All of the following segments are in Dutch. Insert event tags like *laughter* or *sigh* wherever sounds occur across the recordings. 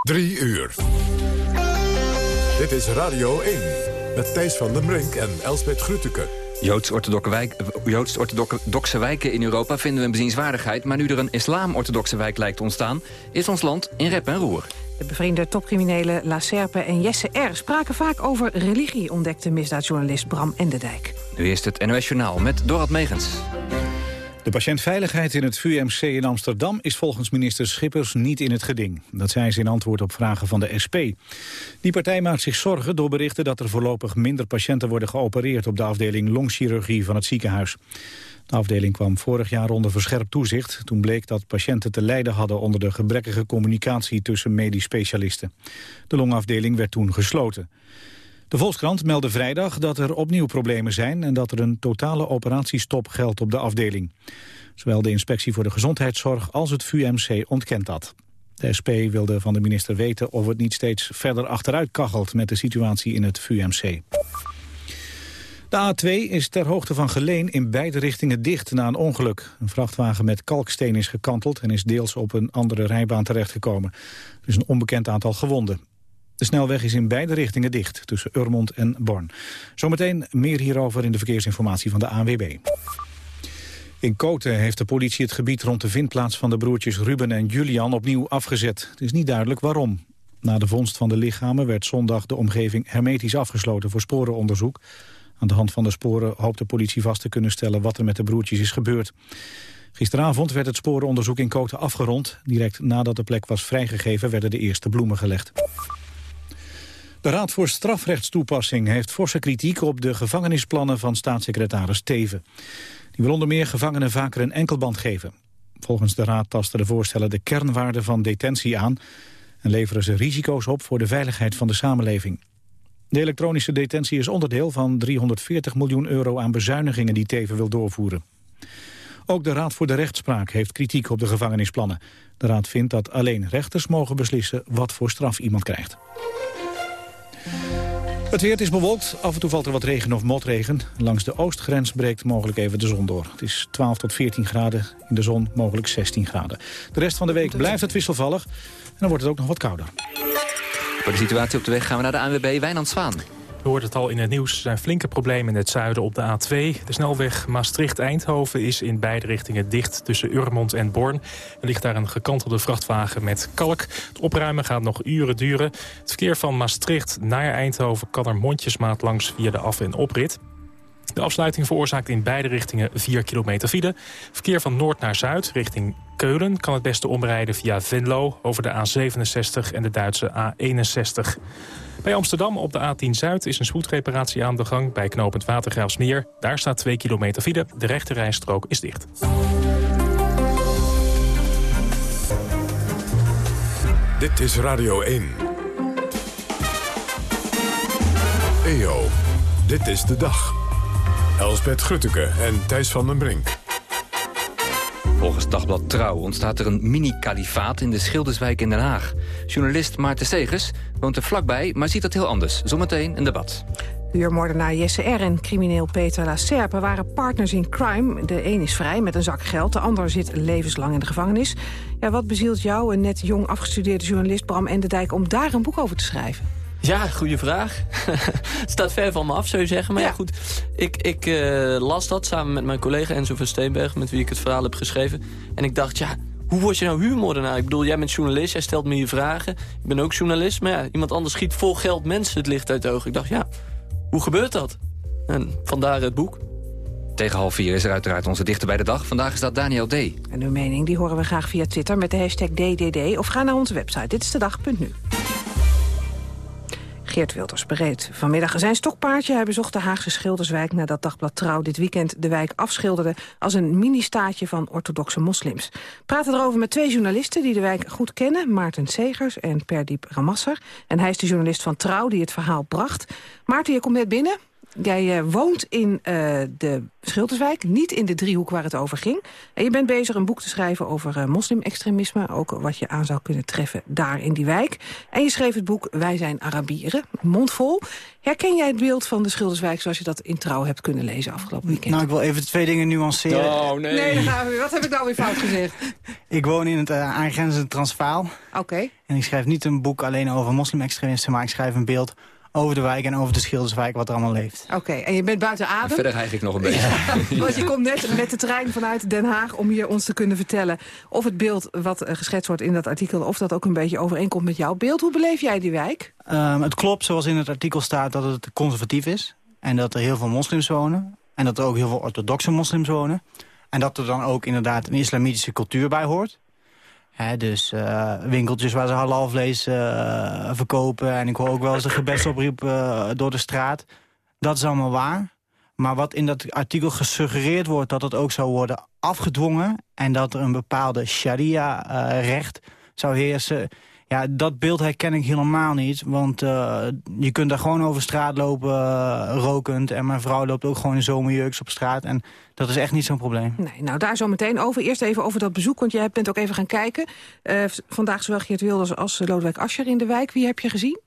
Drie uur. Dit is Radio 1 met Thijs van den Brink en Elsbeth Grütke. Joods-orthodoxe wijken in Europa vinden we een bezienswaardigheid... maar nu er een islam-orthodoxe wijk lijkt te ontstaan... is ons land in rep en roer. De bevriende topcriminelen La Serpe en Jesse R. spraken vaak over religie... ontdekte misdaadjournalist Bram Enderdijk. Nu eerst het NOS Journaal met Dorad Megens. De patiëntveiligheid in het VUMC in Amsterdam is volgens minister Schippers niet in het geding. Dat zei ze in antwoord op vragen van de SP. Die partij maakt zich zorgen door berichten dat er voorlopig minder patiënten worden geopereerd op de afdeling longchirurgie van het ziekenhuis. De afdeling kwam vorig jaar onder verscherpt toezicht. Toen bleek dat patiënten te lijden hadden onder de gebrekkige communicatie tussen medisch specialisten. De longafdeling werd toen gesloten. De Volkskrant meldde vrijdag dat er opnieuw problemen zijn... en dat er een totale operatiestop geldt op de afdeling. Zowel de Inspectie voor de Gezondheidszorg als het VUMC ontkent dat. De SP wilde van de minister weten of het niet steeds verder achteruit kachelt... met de situatie in het VUMC. De A2 is ter hoogte van Geleen in beide richtingen dicht na een ongeluk. Een vrachtwagen met kalksteen is gekanteld en is deels op een andere rijbaan terechtgekomen. Er is een onbekend aantal gewonden. De snelweg is in beide richtingen dicht, tussen Urmond en Born. Zometeen meer hierover in de verkeersinformatie van de ANWB. In Koten heeft de politie het gebied rond de vindplaats van de broertjes Ruben en Julian opnieuw afgezet. Het is niet duidelijk waarom. Na de vondst van de lichamen werd zondag de omgeving hermetisch afgesloten voor sporenonderzoek. Aan de hand van de sporen hoopt de politie vast te kunnen stellen wat er met de broertjes is gebeurd. Gisteravond werd het sporenonderzoek in Koten afgerond. Direct nadat de plek was vrijgegeven werden de eerste bloemen gelegd. De Raad voor Strafrechtstoepassing heeft forse kritiek op de gevangenisplannen van staatssecretaris Teven. Die wil onder meer gevangenen vaker een enkelband geven. Volgens de Raad tasten de voorstellen de kernwaarden van detentie aan... en leveren ze risico's op voor de veiligheid van de samenleving. De elektronische detentie is onderdeel van 340 miljoen euro aan bezuinigingen die Teven wil doorvoeren. Ook de Raad voor de Rechtspraak heeft kritiek op de gevangenisplannen. De Raad vindt dat alleen rechters mogen beslissen wat voor straf iemand krijgt. Het weer is bewolkt, af en toe valt er wat regen of motregen. Langs de oostgrens breekt mogelijk even de zon door. Het is 12 tot 14 graden, in de zon mogelijk 16 graden. De rest van de week blijft het wisselvallig en dan wordt het ook nog wat kouder. Voor de situatie op de weg gaan we naar de ANWB Wijnand Zwaan. We hoorden het al in het nieuws. Er zijn flinke problemen in het zuiden op de A2. De snelweg Maastricht-Eindhoven is in beide richtingen dicht tussen Urmond en Born. Er ligt daar een gekantelde vrachtwagen met kalk. Het opruimen gaat nog uren duren. Het verkeer van Maastricht naar Eindhoven kan er mondjesmaat langs via de af- en oprit. De afsluiting veroorzaakt in beide richtingen 4 kilometer file. Verkeer van noord naar zuid richting Keulen kan het beste omrijden via Venlo... over de A67 en de Duitse A61. Bij Amsterdam op de A10 Zuid is een spoedreparatie aan de gang... bij knooppunt Watergraafsmeer. Daar staat 2 kilometer file. De rechte rijstrook is dicht. Dit is Radio 1. EO, dit is de dag. Elsbeth Grutteke en Thijs van den Brink. Volgens Dagblad Trouw ontstaat er een mini-kalifaat in de Schilderswijk in Den Haag. Journalist Maarten Segers woont er vlakbij, maar ziet dat heel anders. Zometeen een debat. Huurmoordenaar Jesse R. en crimineel Peter La Serpe waren partners in crime. De een is vrij met een zak geld, de ander zit levenslang in de gevangenis. Ja, wat bezielt jou, een net jong afgestudeerde journalist Bram Enderdijk... om daar een boek over te schrijven? Ja, goede vraag. *laughs* het staat ver van me af, zou je zeggen. Maar ja, goed, ik, ik uh, las dat samen met mijn collega Enzo van Steenberg... met wie ik het verhaal heb geschreven. En ik dacht, ja, hoe word je nou huurmoordenaar? Ik bedoel, jij bent journalist, jij stelt me je vragen. Ik ben ook journalist, maar ja, iemand anders schiet vol geld mensen het licht uit de ogen. Ik dacht, ja, hoe gebeurt dat? En vandaar het boek. Tegen half vier is er uiteraard onze dichter bij de dag. Vandaag is dat Daniel D. En uw mening die horen we graag via Twitter met de hashtag DDD... of ga naar onze website Dit is de dag.nu. Geert Wilders bereed vanmiddag zijn stokpaardje. Hij bezocht de Haagse Schilderswijk nadat Dagblad Trouw dit weekend de wijk afschilderde als een mini-staatje van orthodoxe moslims. Praten erover met twee journalisten die de wijk goed kennen, Maarten Segers en Perdiep Ramasser. En hij is de journalist van Trouw die het verhaal bracht. Maarten, je komt net binnen. Jij uh, woont in uh, de Schilderswijk, niet in de driehoek waar het over ging. En je bent bezig een boek te schrijven over uh, moslimextremisme. Ook wat je aan zou kunnen treffen daar in die wijk. En je schreef het boek Wij zijn Arabieren, mondvol. Herken jij het beeld van de Schilderswijk zoals je dat in Trouw hebt kunnen lezen afgelopen weekend? Nou, ik wil even twee dingen nuanceren. Oh, nee. Nee, dan gaan we weer. Wat heb ik nou weer fout gezegd? *laughs* ik woon in het aangrenzende Transvaal. Oké. Okay. En ik schrijf niet een boek alleen over moslimextremisten... maar ik schrijf een beeld over de wijk en over de Schilderswijk wat er allemaal leeft. Oké, en je bent buiten adem? En verder eigenlijk nog een *laughs* beetje. Want je komt net met de trein vanuit Den Haag om hier ons te kunnen vertellen... of het beeld wat geschetst wordt in dat artikel... of dat ook een beetje overeenkomt met jouw beeld. Hoe beleef jij die wijk? Um, het klopt zoals in het artikel staat dat het conservatief is. En dat er heel veel moslims wonen. En dat er ook heel veel orthodoxe moslims wonen. En dat er dan ook inderdaad een islamitische cultuur bij hoort dus uh, winkeltjes waar ze halalvlees uh, verkopen. En ik hoor ook wel eens de gebedsoproep uh, door de straat. Dat is allemaal waar. Maar wat in dat artikel gesuggereerd wordt... dat het ook zou worden afgedwongen... en dat er een bepaalde sharia-recht zou heersen... Ja, dat beeld herken ik helemaal niet. Want uh, je kunt daar gewoon over straat lopen, uh, rokend. En mijn vrouw loopt ook gewoon in zomerjurks op straat. En dat is echt niet zo'n probleem. Nee, nou daar zo meteen over. Eerst even over dat bezoek, want jij bent ook even gaan kijken. Uh, vandaag zowel Geert Wilders als Lodewijk Asscher in de wijk. Wie heb je gezien?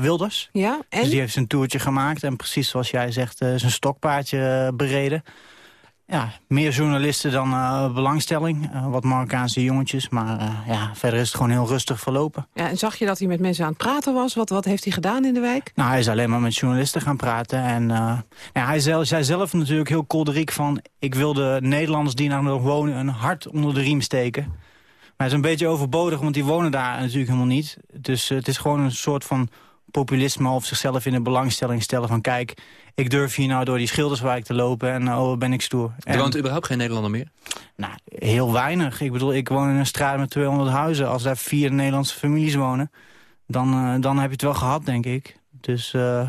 Wilders. Ja, en? Dus die heeft zijn toertje gemaakt. En precies zoals jij zegt, zijn stokpaardje bereden ja, meer journalisten dan uh, belangstelling. Uh, wat Marokkaanse jongetjes, maar uh, ja, verder is het gewoon heel rustig verlopen. Ja, en zag je dat hij met mensen aan het praten was? Wat, wat heeft hij gedaan in de wijk? Nou, hij is alleen maar met journalisten gaan praten. En ja, hij zelf, zei zelf natuurlijk heel kolderiek van... ik wil de Nederlanders die daar nog wonen een hart onder de riem steken. Maar het is een beetje overbodig, want die wonen daar natuurlijk helemaal niet. Dus het is gewoon een soort van populisme of zichzelf in de belangstelling stellen van... kijk, ik durf hier nou door die Schilderswijk te lopen en oh, ben ik stoer. Er woont überhaupt geen Nederlander meer? Nou, heel weinig. Ik bedoel, ik woon in een straat met 200 huizen. Als daar vier Nederlandse families wonen, dan, uh, dan heb je het wel gehad, denk ik. Dus... Uh...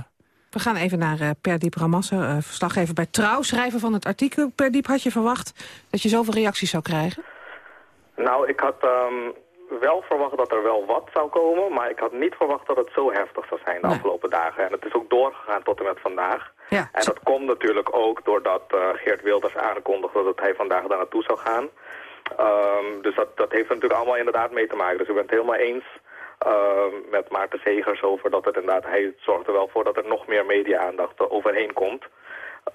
We gaan even naar uh, Perdiep Ramasse, uh, verslaggever bij Trouw, schrijver van het artikel. Perdiep, had je verwacht dat je zoveel reacties zou krijgen? Nou, ik had... Um wel verwacht dat er wel wat zou komen, maar ik had niet verwacht dat het zo heftig zou zijn de afgelopen dagen. En het is ook doorgegaan tot en met vandaag. Ja. En dat komt natuurlijk ook doordat uh, Geert Wilders aankondigde dat hij vandaag daar naartoe zou gaan. Um, dus dat, dat heeft er natuurlijk allemaal inderdaad mee te maken. Dus ik ben het helemaal eens uh, met Maarten Segers over dat het inderdaad, hij zorgt er wel voor dat er nog meer media-aandacht overheen komt.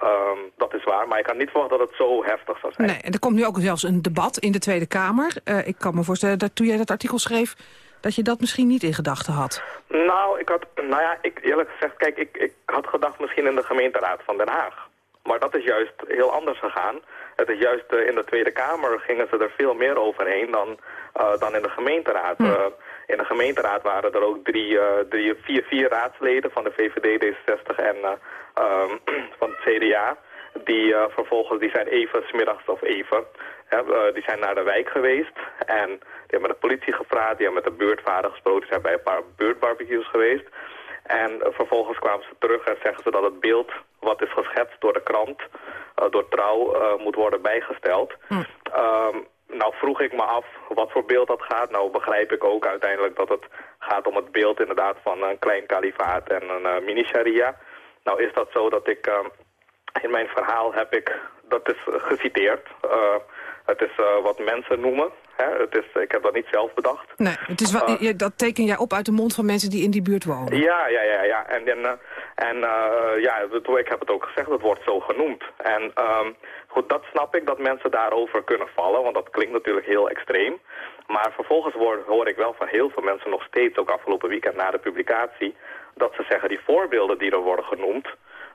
Um, dat is waar, maar ik kan niet verwachten dat het zo heftig zou zijn. Nee, en er komt nu ook zelfs een debat in de Tweede Kamer. Uh, ik kan me voorstellen dat toen jij dat artikel schreef... dat je dat misschien niet in gedachten had. Nou, ik had, nou ja, ik, eerlijk gezegd, kijk, ik, ik had gedacht misschien in de gemeenteraad van Den Haag. Maar dat is juist heel anders gegaan. Het is juist uh, in de Tweede Kamer gingen ze er veel meer overheen dan, uh, dan in de gemeenteraad. Hm. in de gemeenteraad waren er ook drie, drie, vier, vier raadsleden van de VVD, D66 en um, *clears throat* van het CDA. Die uh, vervolgens, die zijn even smiddags of even, uh, die zijn naar de wijk geweest. En die hebben met de politie gevraagd, die hebben met de buurtvader gesproken. Die zijn bij een paar buurtbarbecues geweest. En uh, vervolgens kwamen ze terug en zeggen ze dat het beeld wat is geschetst door de krant, door Trouw, moet worden bijgesteld. Hm. Um, nou vroeg ik me af wat voor beeld dat gaat. Nou begrijp ik ook uiteindelijk dat het gaat om het beeld inderdaad van een klein kalifaat en een mini-sharia. Nou is dat zo dat ik... Uh, in mijn verhaal heb ik... Dat is geciteerd. Uh, het is uh, wat mensen noemen. Hè? Het is, ik heb dat niet zelf bedacht. Nee, het is wat, uh, dat teken jij op uit de mond van mensen die in die buurt wonen. Ja, ja, ja. ja. En, en, en ja, ik heb het ook gezegd, het wordt zo genoemd. En um, goed, dat snap ik, dat mensen daarover kunnen vallen. Want dat klinkt natuurlijk heel extreem. Maar vervolgens hoor, hoor ik wel van heel veel mensen nog steeds, ook afgelopen weekend na de publicatie dat ze zeggen die voorbeelden die er worden genoemd,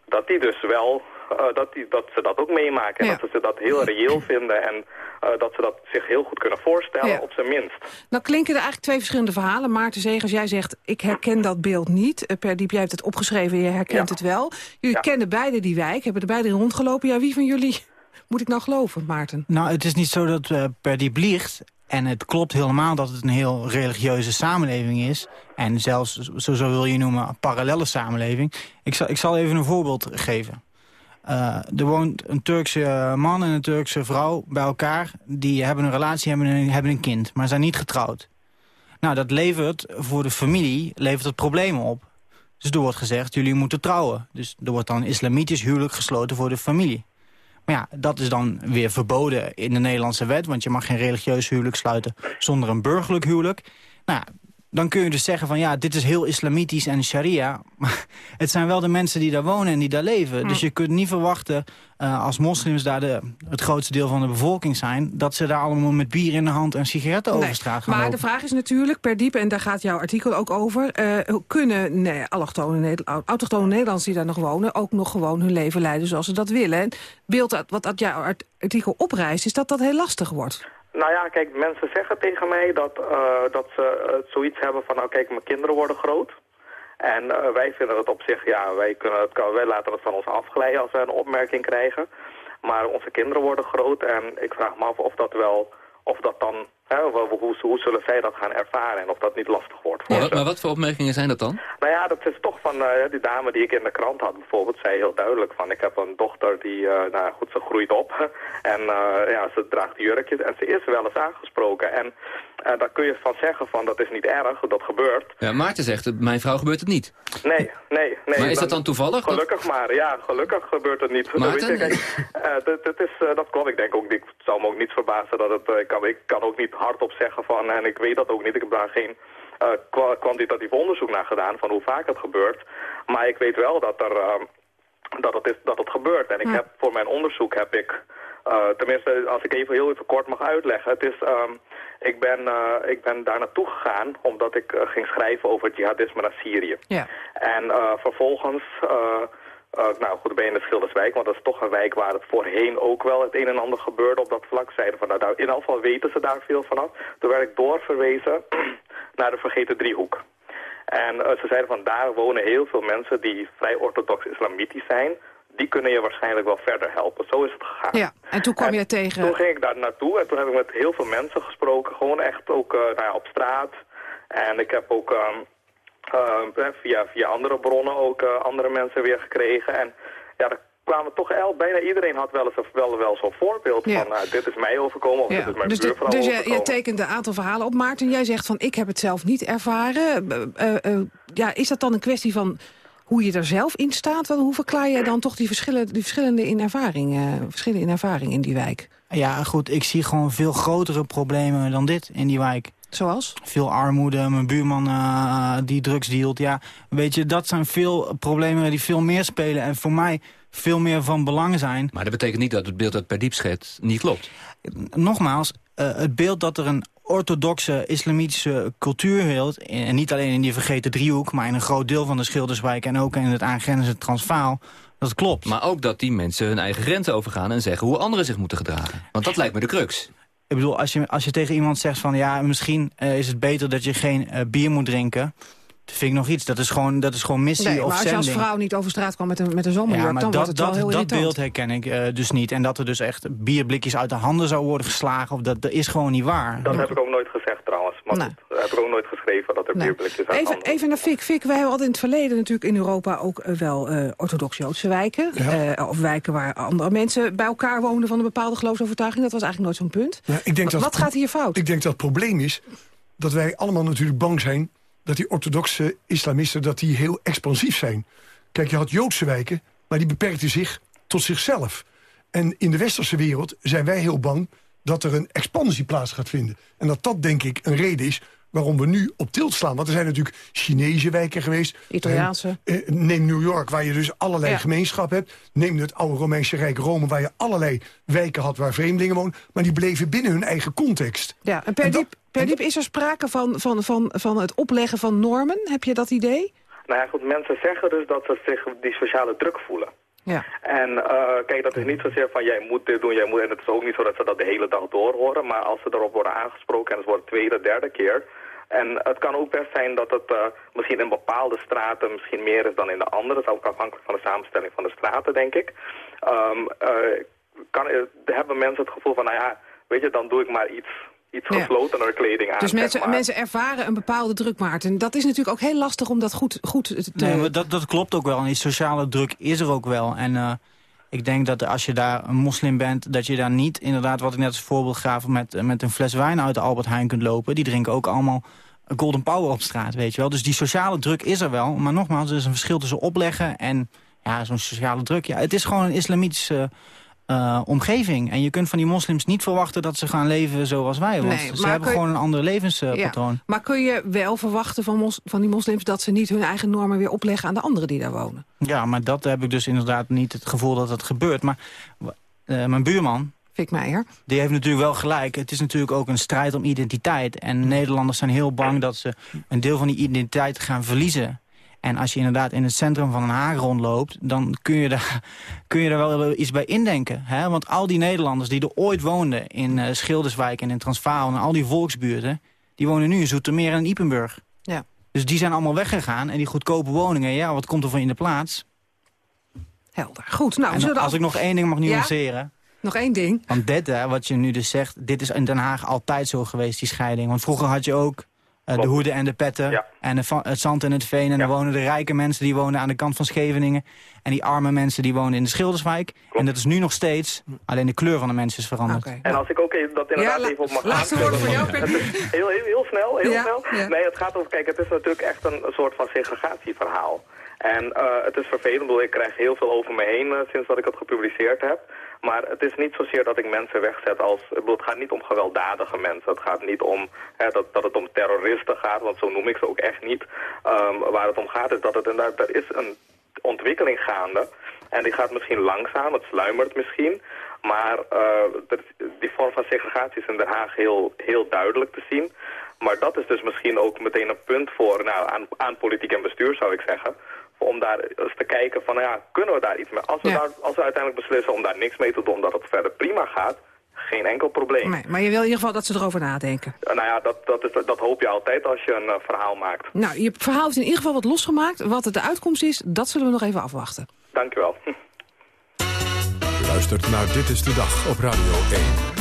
dat die dus wel, uh, dat, die, dat ze dat ook meemaken. En dat ze dat heel reëel vinden en uh, dat ze dat zich heel goed kunnen voorstellen, ja. op zijn minst. Nou klinken er eigenlijk twee verschillende verhalen. Maarten Zegers, jij zegt, ik herken dat beeld niet. Uh, per Diep, jij hebt het opgeschreven, je herkent ja. het wel. Jullie kennen beide die wijk, hebben er beide rondgelopen. Ja, wie van jullie *laughs* moet ik nou geloven, Maarten? Nou, het is niet zo dat uh, Per Diep liegt. En het klopt helemaal dat het een heel religieuze samenleving is. En zelfs, zo, zo wil je noemen, een parallelle samenleving. Ik zal, ik zal even een voorbeeld geven. Uh, er woont een Turkse man en een Turkse vrouw bij elkaar. Die hebben een relatie, hebben een, hebben een kind, maar zijn niet getrouwd. Nou, dat levert voor de familie levert het problemen op. Dus er wordt gezegd, jullie moeten trouwen. Dus er wordt dan een islamitisch huwelijk gesloten voor de familie. Maar ja, dat is dan weer verboden in de Nederlandse wet... want je mag geen religieus huwelijk sluiten zonder een burgerlijk huwelijk. Nou, dan kun je dus zeggen van ja, dit is heel islamitisch en sharia. Maar *laughs* het zijn wel de mensen die daar wonen en die daar leven. Dus je kunt niet verwachten, uh, als moslims daar de, het grootste deel van de bevolking zijn... dat ze daar allemaal met bier in de hand en sigaretten over straat gaan Maar de vraag is natuurlijk, per diep, en daar gaat jouw artikel ook over... Uh, kunnen nee, allochtone, autochtone Nederlanders die daar nog wonen... ook nog gewoon hun leven leiden zoals ze dat willen? En beeld dat, wat dat jouw artikel oprijst, is dat dat heel lastig wordt. Nou ja, kijk, mensen zeggen tegen mij dat, uh, dat ze uh, zoiets hebben van, nou kijk, mijn kinderen worden groot. En uh, wij vinden het op zich, ja, wij, kunnen het, wij laten het van ons afglijden als we een opmerking krijgen. Maar onze kinderen worden groot en ik vraag me af of dat wel, of dat dan hoe, hoe, zullen zij dat gaan ervaren en of dat niet lastig wordt voor maar, maar wat voor opmerkingen zijn dat dan? Nou ja, dat is toch van uh, die dame die ik in de krant had bijvoorbeeld, zei heel duidelijk van ik heb een dochter die, uh, nou goed, ze groeit op *laughs* en uh, ja, ze draagt jurkjes en ze is wel eens aangesproken. En daar kun je van zeggen van dat is niet erg, dat gebeurt. Ja, Maarten zegt, mijn vrouw gebeurt het niet. Nee, nee, nee. Maar is dat dan toevallig? Gelukkig maar, ja, gelukkig gebeurt het niet. *laughs* Maarten? Dat, dat, is, dat klopt, ik denk ook, ik zou me ook niet verbazen dat het, ik, kan, ik kan ook niet hardop zeggen van, en ik weet dat ook niet, ik heb daar geen uh, kwantitatief onderzoek naar gedaan van hoe vaak het gebeurt. Maar ik weet wel dat, er, uh, dat, het, is, dat het gebeurt. En ik heb, voor mijn onderzoek heb ik, uh, tenminste als ik even heel even kort mag uitleggen, het is... Um, ik ben, uh, ik ben daar naartoe gegaan omdat ik ging schrijven over jihadisme naar Syrië. Ja. En vervolgens uh, nou goed, ben je in de Schilderswijk, want dat is toch een wijk waar het voorheen ook wel het een en ander gebeurde op dat vlak. Zeiden van, nou, in ieder geval weten ze daar veel vanaf. Toen werd ik doorverwezen *clears throat* naar de Vergeten Driehoek. En uh, ze zeiden van, daar wonen heel veel mensen die vrij orthodox islamitisch zijn. Die kunnen je waarschijnlijk wel verder helpen. Zo is het gegaan. Ja, en toen kwam en je tegen... Toen ging ik daar naartoe en toen heb ik met heel veel mensen gesproken. Gewoon echt ook uh, nou ja, op straat. En ik heb ook... Um, uh, via, via andere bronnen ook uh, andere mensen weer gekregen. En ja, er kwamen toch el, bijna iedereen had wel eens wel, wel zo'n voorbeeld ja. van uh, dit is mij overkomen of ja. dit is mijn dus buurvrouw Dus je, je tekent een aantal verhalen op. Maarten, jij zegt van ik heb het zelf niet ervaren. ja, is dat dan een kwestie van hoe je er zelf in staat? Hoe verklaar je dan toch die, verschillen, die verschillende in ervaring, verschillen in ervaring in die wijk? Ja, goed, ik zie gewoon veel grotere problemen dan dit in die wijk. Zoals? Veel armoede, mijn buurman uh, die drugs dealt. Ja, weet je, dat zijn veel problemen die veel meer spelen. En voor mij veel meer van belang zijn. Maar dat betekent niet dat het beeld dat per diep schet niet klopt. Nogmaals, uh, het beeld dat er een orthodoxe islamitische cultuur heelt... en niet alleen in die vergeten driehoek... maar in een groot deel van de Schilderswijk... en ook in het aangrenzende Transvaal... Dat klopt. Maar ook dat die mensen hun eigen grenzen overgaan... en zeggen hoe anderen zich moeten gedragen. Want dat lijkt me de crux. Ik bedoel, als je, als je tegen iemand zegt van... ja, misschien uh, is het beter dat je geen uh, bier moet drinken... Dat vind ik nog iets. Dat is gewoon, dat is gewoon missie nee, of maar als zending. je als vrouw niet over straat kwam met een, met een zomerjurk... Ja, maar dan dat, wordt het dat, wel heel dat irritant. beeld herken ik uh, dus niet. En dat er dus echt bierblikjes uit de handen zou worden geslagen... Of dat, dat is gewoon niet waar. Dat heb ik ook nooit gezegd trouwens. Maar Nee. dat heb ik ook nooit geschreven dat er Nee. bierblikjes uit Even, handen- even naar Fik. Fik, wij hebben altijd in het verleden natuurlijk in Europa ook eh, wel eh, orthodox-Joodse wijken. Eh, of wijken waar andere mensen bij elkaar woonden van een bepaalde geloofsovertuiging. Dat was eigenlijk nooit zo'n punt. Ja, ik denk dat, Wat gaat hier fout? Ik denk dat het probleem is dat wij allemaal natuurlijk bang zijn... dat die orthodoxe islamisten dat die heel expansief zijn. Kijk, je had Joodse wijken, maar die beperkten zich tot zichzelf. En in de westerse wereld zijn wij heel bang dat er een expansie plaats gaat vinden. En dat dat, denk ik, een reden is waarom we nu op tilt slaan. Want er zijn natuurlijk Chinese wijken geweest. Italiaanse. Eh, neem New York, waar je dus allerlei Ja. gemeenschap hebt. Neem het oude Romeinse Rijk Rome, waar je allerlei wijken had waar vreemdelingen wonen. Maar die bleven binnen hun eigen context. Ja, en per En dat- diep, per diep is er sprake van, van, van, van het opleggen van normen. Heb je dat idee? Nou ja, goed, mensen zeggen dus dat ze zich die sociale druk voelen. Ja. En eh, kijk, dat is niet zozeer van jij moet dit doen, jij moet... En het is ook niet zo dat ze dat de hele dag door horen. Maar als ze erop worden aangesproken en het wordt de tweede, derde keer... En het kan ook best zijn dat het eh, misschien in bepaalde straten misschien meer is dan in de andere. Dat is ook afhankelijk van de samenstelling van de straten, denk ik. Ehm, eh, kan, hebben mensen het gevoel van, nou ja, weet je, dan doe ik maar iets, iets Ja. kleding aan. Dus mensen, maar. mensen ervaren een bepaalde druk, Maarten. Dat is natuurlijk ook heel lastig om dat goed, goed te... Nee, maar dat, dat klopt ook wel. En die sociale druk is er ook wel. En eh, ik denk dat als je daar een moslim bent... dat je daar niet, inderdaad, wat ik net als voorbeeld gaf... met, met een fles wijn uit de Albert Heijn kunt lopen. Die drinken ook allemaal golden power op straat, weet je wel. Dus die sociale druk is er wel. Maar nogmaals, er is een verschil tussen opleggen en ja, zo'n sociale druk. Ja, het is gewoon een islamitische uh, omgeving. En je kunt van die moslims niet verwachten dat ze gaan leven zoals wij. Want ze hebben gewoon een ander levenspatroon. Ja, maar kun je wel verwachten van, van die moslims... dat ze niet hun eigen normen weer opleggen aan de anderen die daar wonen? Ja, maar dat heb ik dus inderdaad niet het gevoel dat het gebeurt. Maar uh, mijn buurman, Fik Meijer. Die heeft natuurlijk wel gelijk. Het is natuurlijk ook een strijd om identiteit. En Nederlanders zijn heel bang dat ze een deel van die identiteit gaan verliezen. En als je inderdaad in het centrum van Den Haag rondloopt... dan kun je daar, *laughs* kun je daar wel iets bij indenken. Hè? Want al die Nederlanders die er ooit woonden... in uh, Schilderswijk en in Transvaal en al die volksbuurten... die wonen nu in Zoetermeer en in Ipenburg. Ja. Dus die zijn allemaal weggegaan. En die goedkope woningen, ja, wat komt er van in de plaats? Helder. Goed, nou... als ik nog één ding mag nuanceren... Nog één ding. Want dit, hè, wat je nu dus zegt, dit is in Den Haag altijd zo geweest, die scheiding. Want vroeger had je ook de hoeden en de petten. En de, het zand en het veen. En ja. dan wonen de rijke mensen die wonen aan de kant van Scheveningen. En die arme mensen die wonen in de Schilderswijk. En dat is nu nog steeds. Alleen de kleur van de mensen is veranderd. Okay. En als ik ook even, dat inderdaad even op mag Laatste woorden van jou. *laughs* heel, heel, heel snel, heel snel. Nee, het gaat over, kijk, het is natuurlijk echt een, een soort van segregatieverhaal. En uh, het is vervelend, ik krijg heel veel over me heen uh, sinds dat ik het gepubliceerd heb. Maar het is niet zozeer dat ik mensen wegzet als... Het gaat niet om gewelddadige mensen. Het gaat niet om hè, dat, dat het om terroristen gaat, want zo noem ik ze ook echt niet. Um, waar het om gaat is dat het inderdaad... Er is een ontwikkeling gaande. En die gaat misschien langzaam, het sluimert misschien. Maar uh, die vorm van segregatie is in Den Haag heel, heel duidelijk te zien. Maar dat is dus misschien ook meteen een punt voor nou, aan, aan politiek en bestuur, zou ik zeggen om daar eens te kijken van, ja, kunnen we daar iets mee? Als we, daar, als we uiteindelijk beslissen om daar niks mee te doen, omdat het verder prima gaat, geen enkel probleem. Nee, maar je wil in ieder geval dat ze erover nadenken. Uh, nou ja, dat, dat, is, dat hoop je altijd als je een uh, verhaal maakt. Nou, je verhaal is in ieder geval wat losgemaakt. Wat de uitkomst is, dat zullen we nog even afwachten. Dank u wel. U luistert naar Dit is de Dag op Radio 1.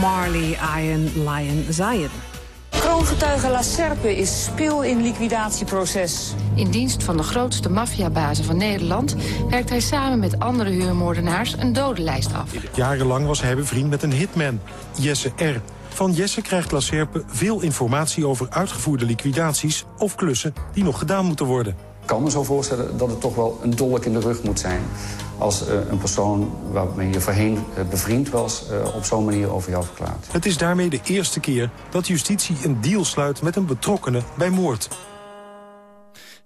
Marley, Iron Lion Zion. Kroongetuige La Serpe is speel in liquidatieproces. In dienst van de grootste maffiabazen van Nederland... werkt hij samen met andere huurmoordenaars een dodenlijst af. Jarenlang was hij bevriend met een hitman, Jesse R. Van Jesse krijgt La Serpe veel informatie over uitgevoerde liquidaties... of klussen die nog gedaan moeten worden. Ik kan me zo voorstellen dat het toch wel een dolk in de rug moet zijn... als uh, een persoon waarmee je voorheen uh, bevriend was... Uh, op zo'n manier over jou verklaart. Het is daarmee de eerste keer dat justitie een deal sluit met een betrokkenen bij moord.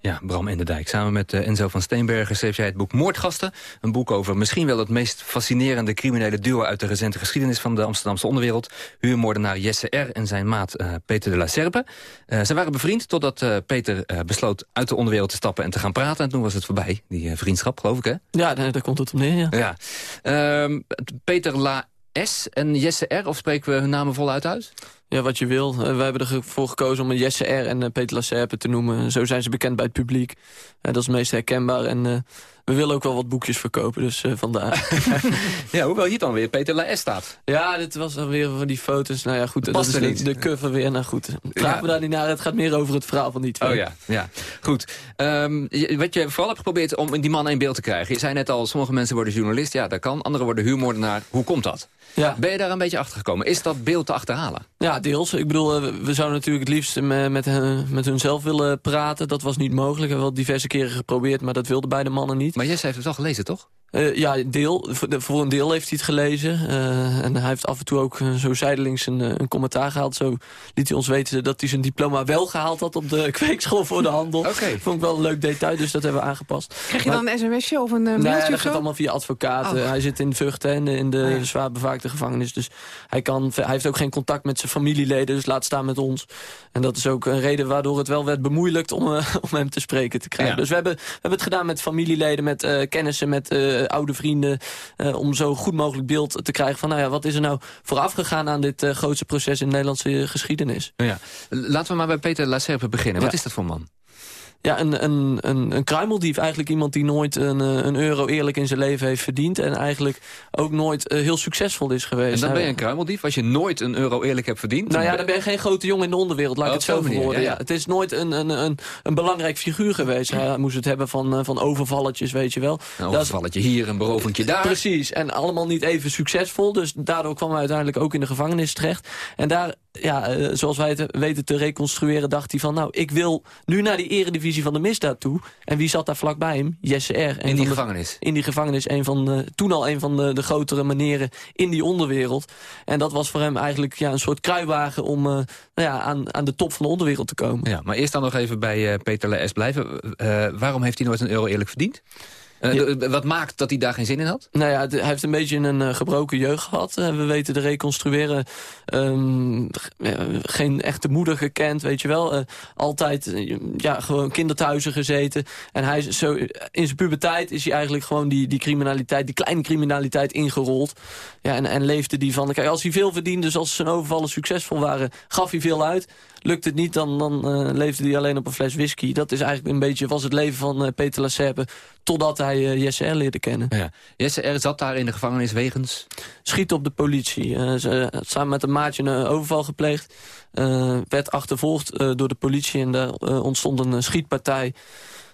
Ja, Bram Dijk. Samen met uh, Enzo van Steenbergen schreef jij het boek Moordgasten. Een boek over misschien wel het meest fascinerende criminele duo... uit de recente geschiedenis van de Amsterdamse onderwereld. Huurmoordenaar Jesse R. en zijn maat uh, Peter de la Serpe. Uh, ze waren bevriend totdat Peter besloot uit de onderwereld te stappen... en te gaan praten. En toen was het voorbij, die vriendschap, geloof ik, hè? Ja, daar, daar komt het om neer, ja. ja. Ehm, Peter La S en Jesse R. Of spreken we hun namen voluit uit? Ja, wat je wil. Uh, we hebben ervoor gekozen om Jesse R. en uh, Peter Lacerpe te noemen. Zo zijn ze bekend bij het publiek. Uh, dat is het meest herkenbaar. En we willen ook wel wat boekjes verkopen, dus vandaar. *laughs* ja, hoewel hier dan weer Peter La S staat. Ja, dit was dan weer van die foto's. Nou ja, goed, dat is de, de cover weer. Nou goed, ja. we daar niet naar. Het gaat meer over het verhaal van die twee. Oh ja, ja. goed. Um, wat je vooral hebt geprobeerd om die man in beeld te krijgen. Je zei net al, sommige mensen worden journalist. Ja, dat kan. Anderen worden huurmoordenaar. Hoe komt dat? Ja. Ben je daar een beetje achter gekomen? Is dat beeld te achterhalen? Ja, deels. Ik bedoel, we zouden natuurlijk het liefst met, hen, met hun zelf willen praten. Dat was niet mogelijk. We hebben wel diverse keren geprobeerd, maar dat wilden beide mannen niet. Maar Jesse heeft het wel gelezen, toch? Uh, ja, deel, voor een deel heeft hij het gelezen. Uh, en hij heeft af en toe ook uh, zo zijdelings een, een, commentaar gehaald. Zo liet hij ons weten dat hij zijn diploma wel gehaald had... op de *laughs* kweekschool voor de handel. okay. Vond ik wel een leuk detail, dus dat hebben we aangepast. Krijg je maar, dan een sms'je of een mailtje Nee, dat gaat allemaal via advocaten. Oh. Hij zit in Vught en in, de oh, ja. zwaar bevaakte gevangenis. Dus hij, kan, hij heeft ook geen contact met zijn familieleden, dus laat staan met ons. En dat is ook een reden waardoor het wel werd bemoeilijkt om, *laughs* om hem te spreken te krijgen. Ja. Dus we hebben, we hebben het gedaan met familieleden, met kennissen, met oude vrienden... Uh, om zo goed mogelijk beeld te krijgen van... nou ja, wat is er nou vooraf gegaan aan dit uh, grootste proces in de Nederlandse geschiedenis. Ja. Laten we maar bij Peter Lacerpe beginnen. Wat ja. is dat voor man? Ja, een, een, een, een kruimeldief. Eigenlijk iemand die nooit een, een euro eerlijk in zijn leven heeft verdiend. En eigenlijk ook nooit uh, heel succesvol is geweest. En dan ben je een kruimeldief als je nooit een euro eerlijk hebt verdiend? Nou ja, dan ben je geen grote jongen in de onderwereld. Laat ik het zo verwoorden. Ja, ja. Het is nooit een, een, een, een belangrijk figuur geweest. Hij moest het hebben van, van overvalletjes, weet je wel. Een overvalletje hier, een beroventje daar. Precies. En allemaal niet even succesvol. Dus daardoor kwam hij uiteindelijk ook in de gevangenis terecht. En daar, ja, uh, zoals wij het weten te reconstrueren, dacht hij van... nou, ik wil nu naar die eredivisie van de misdaad toe. En wie zat daar vlakbij hem? Jesse R. In die de, gevangenis? In die gevangenis. Een van de, toen al een van de, de grotere manieren in die onderwereld. En dat was voor hem eigenlijk ja, een soort kruiwagen om uh, nou ja, aan, aan de top van de onderwereld te komen. Ja, maar eerst dan nog even bij uh, Peter Les blijven. Waarom heeft hij nooit een euro eerlijk verdiend? Uh, ja. Wat maakt dat hij daar geen zin in had? Nou ja, hij heeft een beetje een uh, gebroken jeugd gehad. Uh, we weten te reconstrueren. Um, geen echte moeder gekend, weet je wel. altijd ja, gewoon kinderthuizen gezeten. En hij is zo, in zijn puberteit is hij eigenlijk gewoon die, die criminaliteit, die kleine criminaliteit ingerold. Ja, en, en leefde die van... Kijk, als hij veel verdiende, zoals zijn overvallen succesvol waren, gaf hij veel uit. Lukt het niet, dan, dan leefde hij alleen op een fles whisky. Dat is eigenlijk een beetje, was het leven van Peter Lacerpe totdat hij uh, Jesse R. leerde kennen. Ja. Jesse R. zat daar in de gevangenis wegens? Schiet op de politie. Uh, ze, samen met een maatje een overval gepleegd. Uh, werd achtervolgd door de politie en daar ontstond een schietpartij.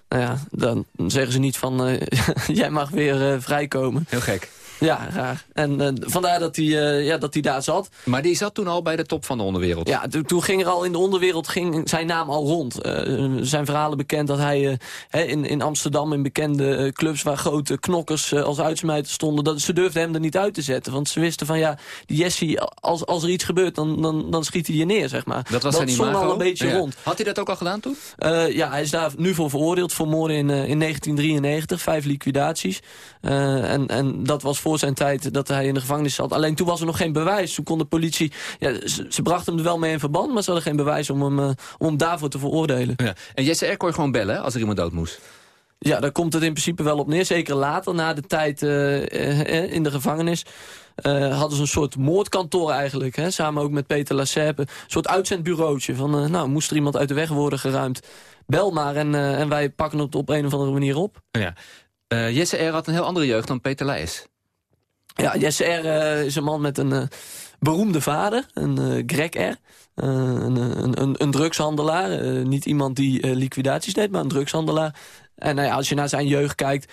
Nou ja, dan zeggen ze niet van, *laughs* jij mag weer vrijkomen. Heel gek. Ja, raar. En uh, vandaar dat hij, uh, ja, dat hij daar zat. Maar die zat toen al bij de top van de onderwereld? Ja, toen ging er al in de onderwereld ging zijn naam al rond. Uh, zijn verhalen bekend dat hij in, in Amsterdam in bekende clubs... waar grote knokkers als uitsmijter stonden... Dat, ze durfden hem er niet uit te zetten. Want ze wisten van ja, die Jesse, als, als er iets gebeurt... dan, dan, dan schiet hij je neer, zeg maar. Dat was dat zong al een beetje ja. rond. Had hij dat ook al gedaan toen? ja, hij is daar nu voor veroordeeld voor moorden in, in 1993. Vijf liquidaties. en, en dat was voor zijn tijd dat hij in de gevangenis zat. Alleen toen was er nog geen bewijs. Toen kon de politie... Ja, ze, ze brachten hem er wel mee in verband, maar ze hadden geen bewijs om hem, uh, om hem daarvoor te veroordelen. Ja. En Jesse R. kon je gewoon bellen als er iemand dood moest? Ja, daar komt het in principe wel op neer. Zeker later, na de tijd uh, uh, in de gevangenis. Uh, hadden ze een soort moordkantoor eigenlijk. Hè? Samen ook met Peter Lacerpe. Een soort uitzendbureautje. Van, nou, moest er iemand uit de weg worden geruimd. Bel maar en, en wij pakken het op een of andere manier op. Ja. Jesse R. had een heel andere jeugd dan Peter Leijs. Ja, Jesse R. Uh, is een man met een uh, beroemde vader, een uh, Greg R. Een, een, een, drugshandelaar. niet iemand die liquidaties deed, maar een drugshandelaar. En nou als je naar zijn jeugd kijkt...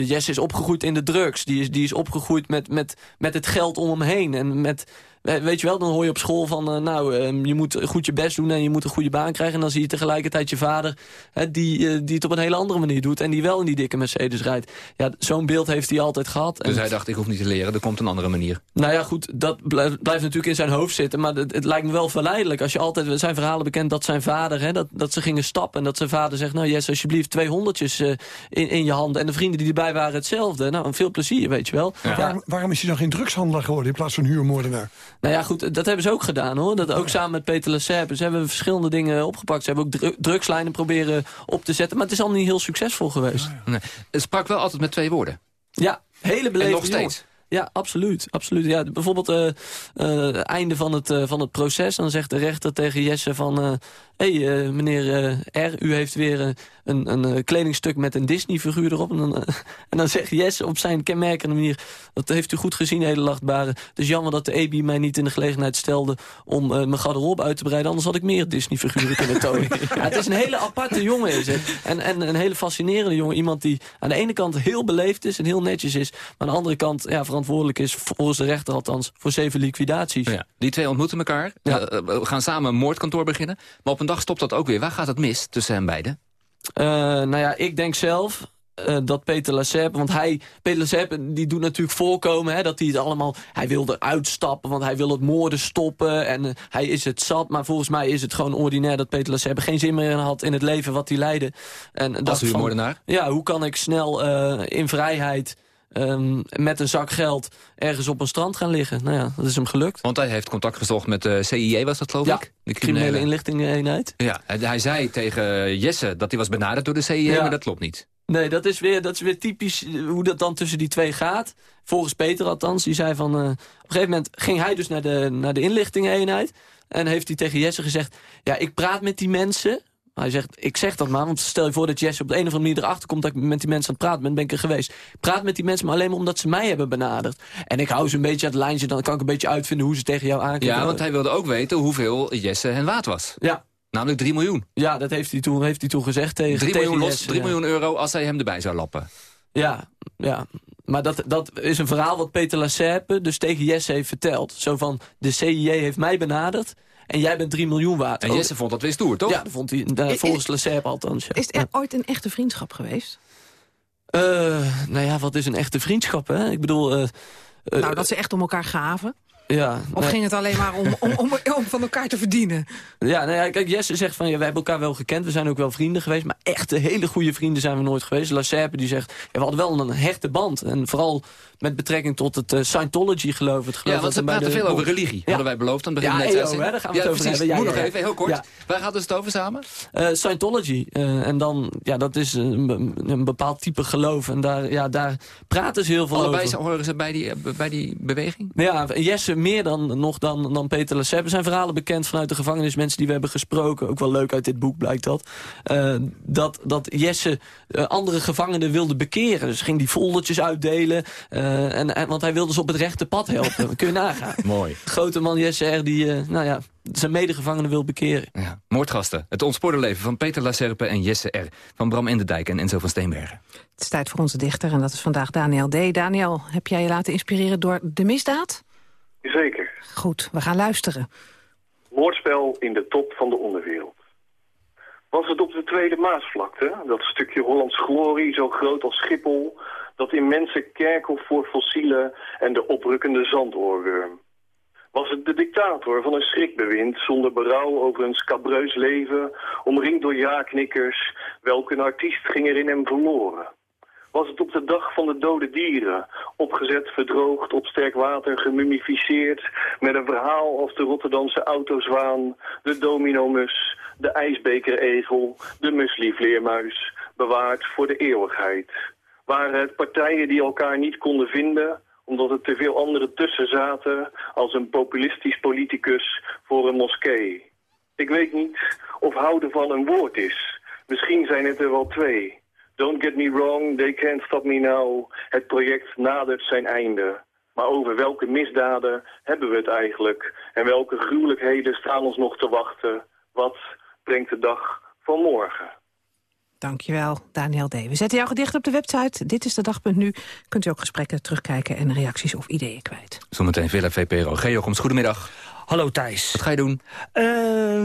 Jesse is opgegroeid in de drugs. Die is, die is opgegroeid met, met, met het geld om hem heen. En met, Weet je wel, dan hoor je op school van... Uh, nou, uh, je moet goed je best doen en je moet een goede baan krijgen. En dan zie je tegelijkertijd je vader... Hè, die, uh, die het op een hele andere manier doet... en die wel in die dikke Mercedes rijdt. Ja, Zo'n beeld heeft hij altijd gehad. Dus hij dacht, ik hoef niet te leren, er komt een andere manier. Nou ja, goed, dat blijft, blijft natuurlijk in zijn hoofd zitten. Maar het, het, lijkt me wel verleidelijk. Als je altijd, zijn verhalen bekend dat zijn vader... Hè, dat, dat ze gingen stappen en dat zijn vader zegt... nou yes, alsjeblieft, twee honderdjes in, in je hand. En de vrienden die erbij waren hetzelfde. Nou, veel plezier, weet je wel. Ja. Waarom, waarom, is hij dan geen drugshandelaar geworden... in plaats van huurmoordenaar? Nou ja, goed, dat hebben ze ook gedaan hoor. Dat ook samen met Peter Lesserpe. Ze hebben verschillende dingen opgepakt. Ze hebben ook drugslijnen proberen op te zetten. Maar het is allemaal niet heel succesvol geweest. Nee. Het sprak wel altijd met twee woorden. Ja, hele beleefde En nog steeds. Ja, absoluut. absoluut. Ja, bijvoorbeeld het uh, uh, einde van het, uh, van het proces. Dan zegt de rechter tegen Jesse van... hé, hey, meneer R, u heeft weer een, een kledingstuk met een Disney-figuur erop. En dan, *laughs* en dan zegt Jesse op zijn kenmerkende manier... dat heeft u goed gezien, hele lachtbare. Dus jammer dat de EBI mij niet in de gelegenheid stelde... om mijn garderobe uit te breiden. Anders had ik meer Disney-figuren kunnen *laughs* tonen. ja, het is een hele aparte jongen, is het. En, en een hele fascinerende jongen. Iemand die aan de ene kant heel beleefd is en heel netjes is... maar aan de andere kant... Ja, verantwoordelijk is, volgens de rechter althans, voor zeven liquidaties. Ja, die twee ontmoeten elkaar, ja. uh, we gaan samen een moordkantoor beginnen. Maar op een dag stopt dat ook weer. Waar gaat het mis tussen hen beiden? Uh, nou ja, ik denk zelf uh, dat Peter Lasserpe, want hij, Peter Lasserpe, die doet natuurlijk voorkomen hè, dat hij het allemaal, hij wil eruit stappen, want hij wil het moorden stoppen en uh, hij is het zat. Maar volgens mij is het gewoon ordinair dat Peter Lasserpe geen zin meer had in het leven wat hij leidde. En Als u moordenaar? Ja, hoe kan ik snel in vrijheid Um, met een zak geld ergens op een strand gaan liggen. Nou ja, dat is hem gelukt. Want hij heeft contact gezocht met de CIA, was dat geloof ja, ik? De criminele inlichtingeneenheid. Ja, hij zei tegen Jesse dat hij was benaderd door de CIA, ja. maar dat klopt niet. Nee, dat is, weer, dat is weer typisch hoe dat dan tussen die twee gaat. Volgens Peter althans, die zei van... Uh, op een gegeven moment ging hij dus naar de, naar de inlichtingeneenheid... en heeft hij tegen Jesse gezegd... ja, ik praat met die mensen... Hij zegt, ik zeg dat maar, want stel je voor dat Jesse op de een of andere manier erachter komt... dat ik met die mensen aan het praten ben, ben ik er geweest. Ik praat met die mensen maar alleen maar omdat ze mij hebben benaderd. En ik hou ze een beetje aan het lijntje, dan kan ik een beetje uitvinden hoe ze tegen jou aankijken. Ja, want hij wilde ook weten hoeveel Jesse hen waard was. Ja. Namelijk 3 miljoen. Ja, dat heeft hij toen, heeft hij toen gezegd tegen 3 tegen miljoen, Jesse, 3 ja. miljoen euro als hij hem erbij zou lappen. Ja, ja. Maar dat, dat is een verhaal wat Peter Lasserpe dus tegen Jesse heeft verteld. Zo van, de CIA heeft mij benaderd... En jij bent 3 miljoen waard. En Jesse vond dat weer stoer, toch? Ja, dat vond hij, daar, volgens Lasserpe althans. Ja. Is er ooit een echte vriendschap geweest? Uh, nou ja, wat is een echte vriendschap, hè? Ik bedoel... Uh, uh, nou, dat ze echt om elkaar gaven. Ja, of nee. ging het alleen maar om, *laughs* om, om, om, van elkaar te verdienen? Ja, nou ja, kijk, Jesse zegt van, ja, we hebben elkaar wel gekend. We zijn ook wel vrienden geweest. Maar echte hele goede vrienden zijn we nooit geweest. Lasserpe die zegt, ja, we hadden wel een hechte band. En vooral met betrekking tot het uh, Scientology geloof. Het geloof ja, want we praten veel over religie. Ja. Hadden wij beloofd aan het begin ja, van deze hè, daar gaan we ja, het over precies. hebben. Ja, Moet nog even, heel kort. Waar gaat het over samen? Uh, Scientology. Uh, en dan, ja, dat is een, een, bepaald type geloof. En daar, ja, daar praten ze heel veel Allebei over. horen ze bij die, bij die beweging? Ja, Jesse meer dan, nog dan, dan Peter Lasserpe. Er zijn verhalen bekend vanuit de gevangenis. Mensen die we hebben gesproken. Ook wel leuk uit dit boek blijkt dat. Uh, dat, dat Jesse andere gevangenen wilde bekeren. Dus ging die foldertjes uitdelen. Uh, en, en, want hij wilde ze op het rechte pad helpen. Kun je nagaan. *laughs* Mooi. Grote man Jesse R. die nou ja, zijn medegevangenen wil bekeren. Ja. Moordgasten. Het ontspoorde leven van Peter Lasserpe en Jesse R. Van Bram Enderdijk en Enzo van Steenbergen. Het is tijd voor onze dichter en dat is vandaag Daniel D. Daniel, heb jij je laten inspireren door de misdaad? Zeker. Goed, we gaan luisteren. Woordspel in de top van de onderwereld. Was het op de Tweede Maasvlakte, dat stukje Hollands glorie zo groot als Schiphol... dat immense kerkhof voor fossielen en de oprukkende zandoorworm? Was het de dictator van een schrikbewind zonder berouw over een scabreus leven... omringd door ja-knikkers, welke een artiest ging er in hem verloren? Was het op de dag van de dode dieren, opgezet, verdroogd, op sterk water gemummificeerd... met een verhaal als de Rotterdamse autozwaan, de dominomus, de ijsbekeregel, de muslivleermuis, bewaard voor de eeuwigheid? Waren het partijen die elkaar niet konden vinden omdat er te veel anderen tussen zaten als een populistisch politicus voor een moskee? Ik weet niet of houden van een woord is. Misschien zijn het er wel twee. Don't get me wrong, they can't stop me now. Het project nadert zijn einde. Maar over welke misdaden hebben we het eigenlijk? En welke gruwelijkheden staan ons nog te wachten? Wat brengt de dag van morgen? Dankjewel, Daniel D. We zetten jouw gedicht op de website. Dit is de dag.nu. Kunt u ook gesprekken terugkijken en reacties of ideeën kwijt. Zometeen Villa VPRO. Geochums, goedemiddag. Hallo Thijs. Wat ga je doen? Uh,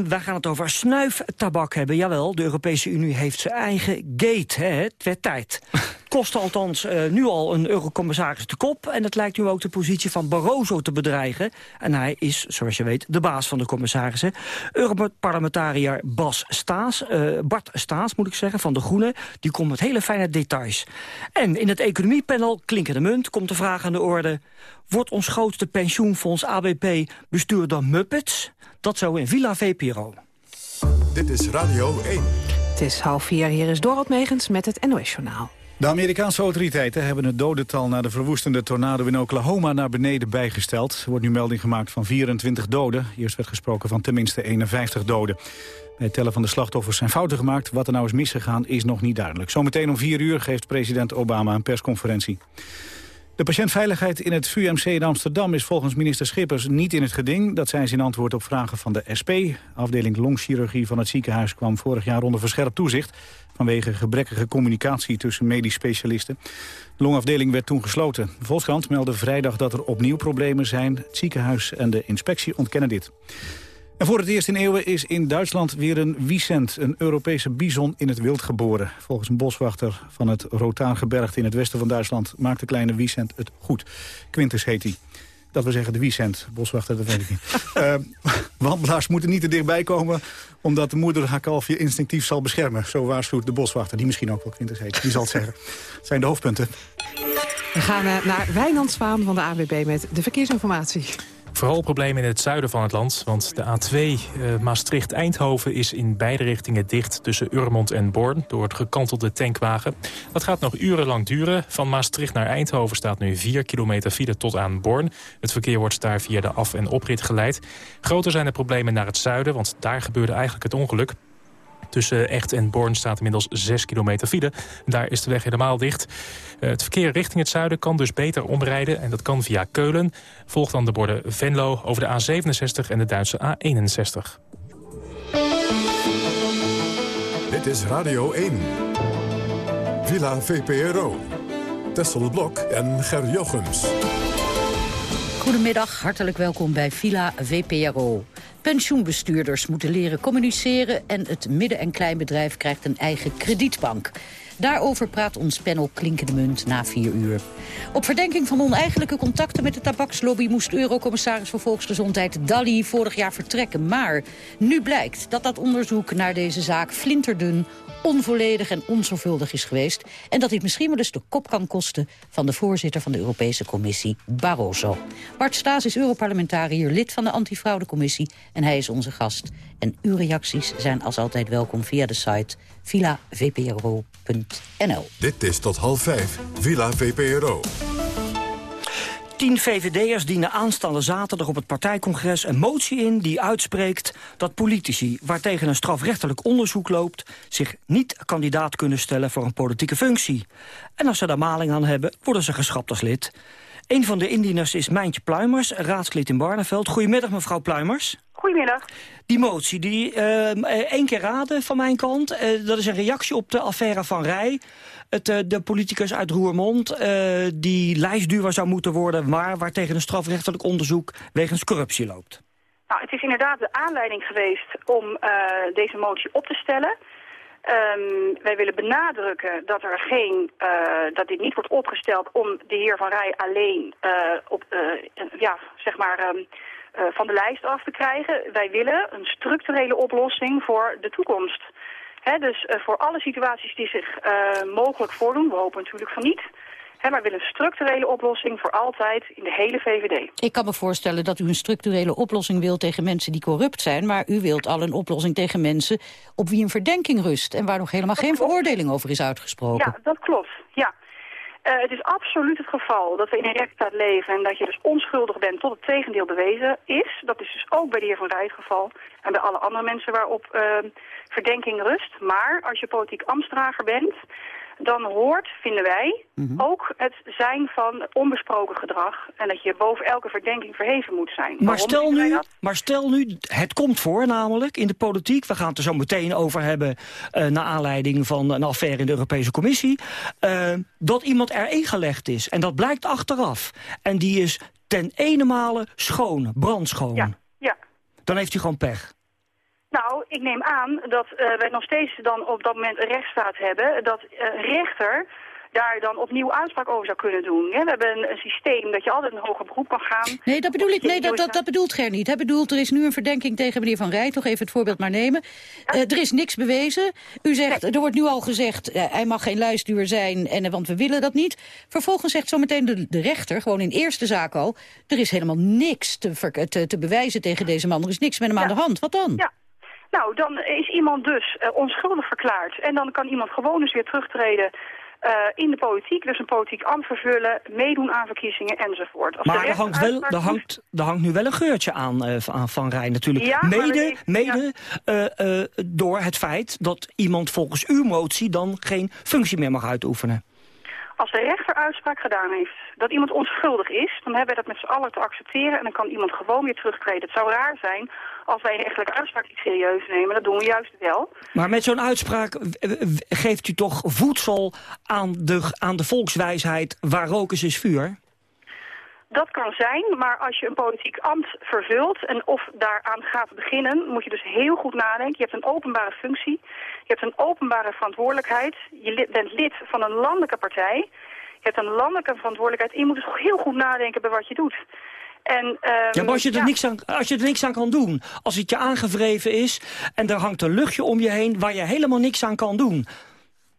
wij gaan het over snuiftabak hebben. Jawel, de Europese Unie heeft zijn eigen gate. Hè? Het werd tijd. *laughs* kost althans uh, nu al een eurocommissaris de kop. En het lijkt nu ook de positie van Barroso te bedreigen. En hij is, zoals je weet, de baas van de commissarissen. Europarlementariër Bas Staes, uh, Bart Staes moet ik zeggen, van De Groenen. Die komt met hele fijne details. En in het economiepanel Klinkende Munt komt de vraag aan de orde... Wordt ons grootste pensioenfonds ABP bestuurd door Muppets? Dat zo in Villa VPRO. Dit is Radio 1. Het is half vier, hier is Dorot Megens met het NOS-journaal. De Amerikaanse autoriteiten hebben het dodental na de verwoestende tornado in Oklahoma naar beneden bijgesteld. Er wordt nu melding gemaakt van 24 doden. Eerst werd gesproken van tenminste 51 doden. Bij het tellen van de slachtoffers zijn fouten gemaakt. Wat er nou is misgegaan is nog niet duidelijk. Zometeen om 4 uur geeft president Obama een persconferentie. De patiëntveiligheid in het VUMC in Amsterdam is volgens minister Schippers niet in het geding. Dat zei ze in antwoord op vragen van de SP. afdeling longchirurgie van het ziekenhuis kwam vorig jaar onder verscherpt toezicht vanwege gebrekkige communicatie tussen medisch specialisten. De longafdeling werd toen gesloten. Volkskrant meldde vrijdag dat er opnieuw problemen zijn. Het ziekenhuis en de inspectie ontkennen dit. En voor het eerst in eeuwen is in Duitsland weer een wiesent, een Europese bison, in het wild geboren. Volgens een boswachter van het Rotaangebergte in het westen van Duitsland maakt de kleine wiesent het goed. Quintus heet hij. Dat we zeggen de wiesent, boswachter, dat weet ik niet. uh, *laughs* wandelaars moeten niet te dichtbij komen... omdat de moeder haar kalfje instinctief zal beschermen. Zo waarschuwt de boswachter, die misschien ook wel Quintus heet. Die zal het zeggen. Dat zijn de hoofdpunten. We gaan uh, naar Wijnand Zwaan van de AWB met de verkeersinformatie. Vooral problemen in het zuiden van het land, want de A2 uh, Maastricht-Eindhoven is in beide richtingen dicht tussen Urmond en Born door het gekantelde tankwagen. Dat gaat nog urenlang duren. Van Maastricht naar Eindhoven staat nu 4 kilometer file tot aan Born. Het verkeer wordt daar via de af- en oprit geleid. Groter zijn de problemen naar het zuiden, want daar gebeurde eigenlijk het ongeluk. Tussen Echt en Born staat inmiddels 6 kilometer file. Daar is de weg helemaal dicht. Uh, het verkeer richting het zuiden kan dus beter omrijden. En dat kan via Keulen. Volgt dan de borden Venlo over de A67 en de Duitse A61. Dit is Radio 1. Villa VPRO. Tessel Blok en Ger Jochems. Goedemiddag, hartelijk welkom bij Villa VPRO. Pensioenbestuurders moeten leren communiceren... en het midden- en kleinbedrijf krijgt een eigen kredietbank. Daarover praat ons panel Klinkende Munt na vier uur. Op verdenking van oneigenlijke contacten met de tabakslobby... moest Eurocommissaris voor Volksgezondheid Dalli vorig jaar vertrekken. Maar nu blijkt dat dat onderzoek naar deze zaak flinterdun onvolledig en onzorgvuldig is geweest... en dat dit misschien wel eens de kop kan kosten... van de voorzitter van de Europese Commissie, Barroso. Bart Staes is Europarlementariër, lid van de Antifraudecommissie... en hij is onze gast. En uw reacties zijn als altijd welkom via de site villavpro.nl. Dit is tot half vijf, Villa VPRO. Tien VVD'ers dienen aanstaande zaterdag op het partijcongres een motie in die uitspreekt dat politici, waartegen een strafrechtelijk onderzoek loopt, zich niet kandidaat kunnen stellen voor een politieke functie. En als ze daar maling aan hebben, worden ze geschrapt als lid. Een van de indieners is Mijntje Pluimers, raadslid in Barneveld. Goedemiddag mevrouw Pluimers. Goedemiddag. Die motie, die uh, één keer raden van mijn kant. Uh, dat is een reactie op de affaire van Rij. Het, uh, de politicus uit Roermond, die lijstduwer zou moeten worden... maar waar tegen een strafrechtelijk onderzoek wegens corruptie loopt. Nou, het is inderdaad de aanleiding geweest om deze motie op te stellen... Um, wij willen benadrukken dat, er geen, uh, dat dit niet wordt opgesteld om de heer Van Rij alleen uh, op, uh, ja, zeg maar, um, van de lijst af te krijgen. Wij willen een structurele oplossing voor de toekomst. Dus voor alle situaties die zich mogelijk voordoen, we hopen natuurlijk van niet... He, maar we willen een structurele oplossing voor altijd in de hele VVD. Ik kan me voorstellen dat u een structurele oplossing wilt tegen mensen die corrupt zijn... maar u wilt al een oplossing tegen mensen op wie een verdenking rust... en waar nog helemaal geen veroordeling over is uitgesproken. Ja, dat klopt. Ja. Uh, het is absoluut het geval dat we in een rechtsstaat leven... en dat je dus onschuldig bent tot het tegendeel bewezen is. Dat is dus ook bij de heer Van Rij het geval. En bij alle andere mensen waarop uh, verdenking rust. Maar als je politiek ambtsdrager bent... dan hoort, vinden wij, Mhm. ook het zijn van onbesproken gedrag. En dat je boven elke verdenking verheven moet zijn. Maar Waarom stel, nu, maar stel nu, het komt voor namelijk in de politiek. We gaan het er zo meteen over hebben... eh naar aanleiding van een affaire in de Europese Commissie... eh, dat iemand erin gelegd is. En dat blijkt achteraf. En die is ten ene male schoon, brandschoon. Ja. Dan heeft hij gewoon pech. Nou, ik neem aan dat eh, wij nog steeds dan op dat moment een rechtsstaat hebben. Dat eh, een rechter daar dan opnieuw uitspraak over zou kunnen doen. Hè? We hebben een, een systeem dat je altijd een hoger beroep kan gaan. Nee, dat bedoel ik. Nee, dat, dat, dat bedoelt Ger niet. Hij bedoelt, er is nu een verdenking tegen meneer Van Rij. Toch even het voorbeeld maar nemen. Eh, er is niks bewezen. U zegt, er wordt nu al gezegd, hij mag geen luistuur zijn, en, want we willen dat niet. Vervolgens zegt zometeen de, de rechter, gewoon in eerste zaak al... er is helemaal niks te, te bewijzen tegen deze man. Er is niks met hem aan de hand. Wat dan? Ja. Nou, dan is iemand dus eh, onschuldig verklaard. En dan kan iemand gewoon eens weer terugtreden eh, in de politiek. Dus een politiek ambt vervullen, meedoen aan verkiezingen enzovoort. Als Maar er hangt, wel, er, hangt, er hangt nu wel een geurtje aan, eh, Van Rijn natuurlijk. Ja, mede door het feit dat iemand volgens uw motie dan geen functie meer mag uitoefenen. Als de rechter uitspraak gedaan heeft dat iemand onschuldig is... dan hebben wij dat met z'n allen te accepteren... en dan kan iemand gewoon weer terugtreden. Het zou raar zijn als wij een rechtelijke uitspraak niet serieus nemen. Dat doen we juist wel. Maar met zo'n uitspraak geeft u toch voedsel aan de, aan de volkswijsheid... waar rook is, is vuur? Dat kan zijn, maar als je een politiek ambt vervult... en of daaraan gaat beginnen, moet je dus heel goed nadenken. Je hebt een openbare functie, je hebt een openbare verantwoordelijkheid. Je bent lid van een landelijke partij. Je hebt een landelijke verantwoordelijkheid. En je moet dus heel goed nadenken bij wat je doet. En, ehm, Ja, maar als je, er ja. niks aan, als je er niks aan kan doen, als het je aangevreven is... en er hangt een luchtje om je heen waar je helemaal niks aan kan doen...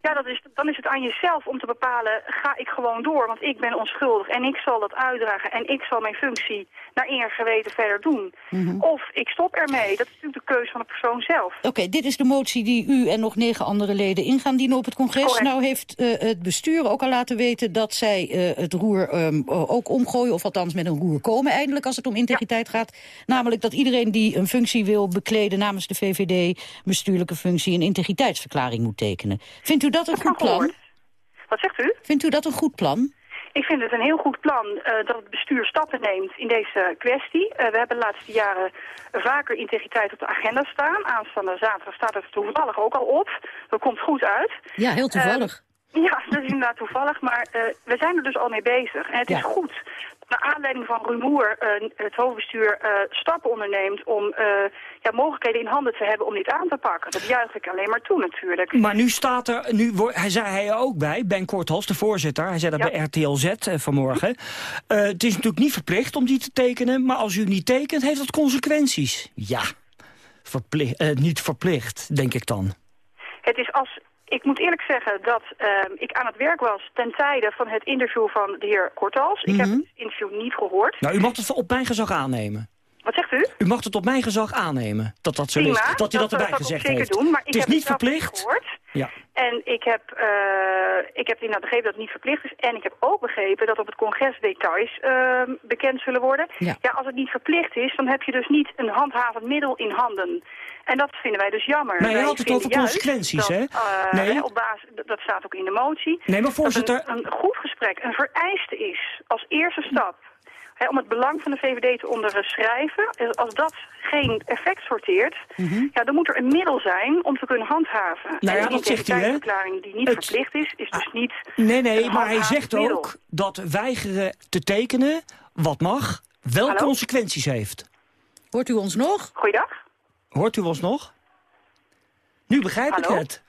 Ja, dat is, dan is het aan jezelf om te bepalen, ga ik gewoon door, want ik ben onschuldig en ik zal dat uitdragen en ik zal mijn functie naar eer en geweten verder doen. Mhm. Of ik stop ermee. Dat is natuurlijk de keuze van de persoon zelf. Oké, dit is de motie die u en nog negen andere leden in gaan dienen op het congres. Correct. Nou heeft eh, het bestuur ook al laten weten dat zij eh, het roer ehm, ook omgooien... of althans met een roer komen eindelijk als het om integriteit gaat. Namelijk dat iedereen die een functie wil bekleden namens de VVD... bestuurlijke functie een integriteitsverklaring moet tekenen. Vindt u dat een goed plan? Wat zegt u? Vindt u dat een goed plan? Ik vind het een heel goed plan eh, dat het bestuur stappen neemt in deze kwestie. Eh, we hebben de laatste jaren vaker integriteit op de agenda staan. Aanstaande zaterdag staat het toevallig ook al op. Dat komt goed uit. Ja, heel toevallig. Eh, ja, dat is inderdaad toevallig, maar we zijn er dus al mee bezig. En het Ja. is goed. Naar aanleiding van rumoer eh, het hoofdbestuur eh, stappen onderneemt om eh, ja, mogelijkheden in handen te hebben om dit aan te pakken. Dat juich ik alleen maar toe natuurlijk. Maar nu staat er, nu hij zei hij er ook bij, Ben Korthals, de voorzitter, hij zei dat Ja. bij RTL Z vanmorgen. Het is natuurlijk niet verplicht om die te tekenen, maar als u niet tekent, heeft dat consequenties. Ja, verplicht, niet verplicht, denk ik dan. Het is als... Ik moet eerlijk zeggen dat ehm, ik aan het werk was ten tijde van het interview van de heer Kortals. Ik heb Mhm. het interview niet gehoord. Nou, u mag het op mijn gezag aannemen. Wat zegt u? U mag het op mijn gezag aannemen, dat dat zo Prima, is. Dat u dat, dat, erbij ik gezegd zeker heeft. doen, maar ik het is heb niet verplicht. gehoord. Ja. En ik heb, eh, ik heb inderdaad begrepen dat het niet verplicht is. En ik heb ook begrepen dat op het congres details ehm, bekend zullen worden. Ja. als het niet verplicht is, dan heb je dus niet een handhavend middel in handen. En dat vinden wij dus jammer. Maar je had het over consequenties, dat, hè? eh, Nee. op basis, dat staat ook in de motie. Nee, maar voorzitter- Dat een, een goed gesprek een vereiste is als eerste stap. Om het belang van de VVD te onderschrijven. Eh, Als dat geen effect sorteert, ja, dan moet er een middel zijn om te kunnen handhaven. Mhm. Nou ja, en een dat zegt hij, hè? integriteitsverklaring die niet Het- verplicht is, is dus niet Nee, nee, een maar hij zegt middel. ook dat weigeren te tekenen, wat mag, wel Hallo? consequenties heeft. Hoort u ons nog? Goeiedag. Hoort u ons nog? Nu begrijp Hallo? ik het.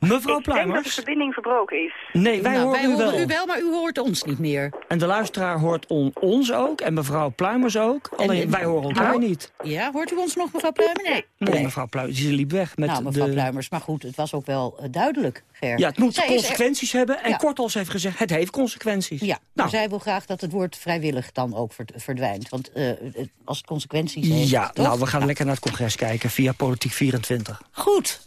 Mevrouw Ik denk dat de Pluimers? verbinding verbroken is. Nee, wij Nou, horen wij u horen wel. u wel, maar u hoort ons niet meer. En de luisteraar hoort on- ons ook en mevrouw Pluimers ook. Alleen en- wij horen elkaar Hallo? niet. Ja, hoort u ons nog, mevrouw Pluimer? Nee. Nee, mevrouw Pluimers, die liep weg met nou, mevrouw de... Pluimers, maar goed, het was ook wel eh, duidelijk, Ger. Ja, het moet Zij er- consequenties hebben. En Ja. Kortals heeft gezegd, het heeft consequenties. Ja, maar Nou, zij wil graag dat het woord vrijwillig dan ook verd- verdwijnt. Want eh, als het consequenties heeft, ja toch? nou, we gaan lekker naar het congres kijken via Politiek 24. Goed.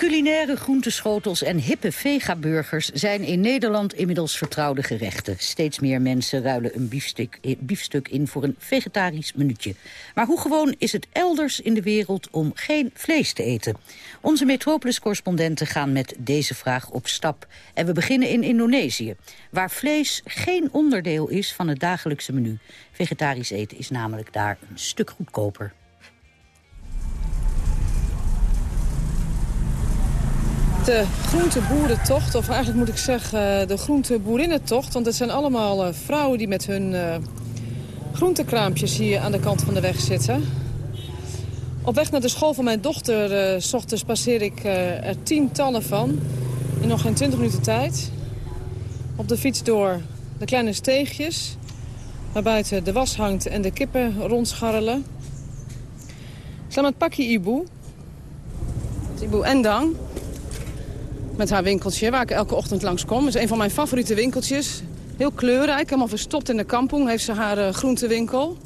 Culinaire groenteschotels en hippe vegaburgers zijn in Nederland inmiddels vertrouwde gerechten. Steeds meer mensen ruilen een biefstuk, biefstuk in voor een vegetarisch minuutje. Maar hoe gewoon is het elders in de wereld om geen vlees te eten? Onze Metropolis-correspondenten gaan met deze vraag op stap. En we beginnen in Indonesië, waar vlees geen onderdeel is van het dagelijkse menu. Vegetarisch eten is namelijk daar een stuk goedkoper. De groenteboerentocht, of eigenlijk moet ik zeggen de groenteboerinnentocht. Want het zijn allemaal uh, vrouwen die met hun uh, groentekraampjes hier aan de kant van de weg zitten. Op weg naar de school van mijn dochter, s ochtends passeer ik er tientallen van. In nog geen twintig minuten tijd. Op de fiets door de kleine steegjes. Waar buiten de was hangt en de kippen rondscharrelen. Samen met Pakkie Ibu. Ibu Endang met haar winkeltje, waar ik elke ochtend langskom. Het is een van mijn favoriete winkeltjes. Heel kleurrijk, helemaal verstopt in de kampong heeft ze haar uh, groentewinkel.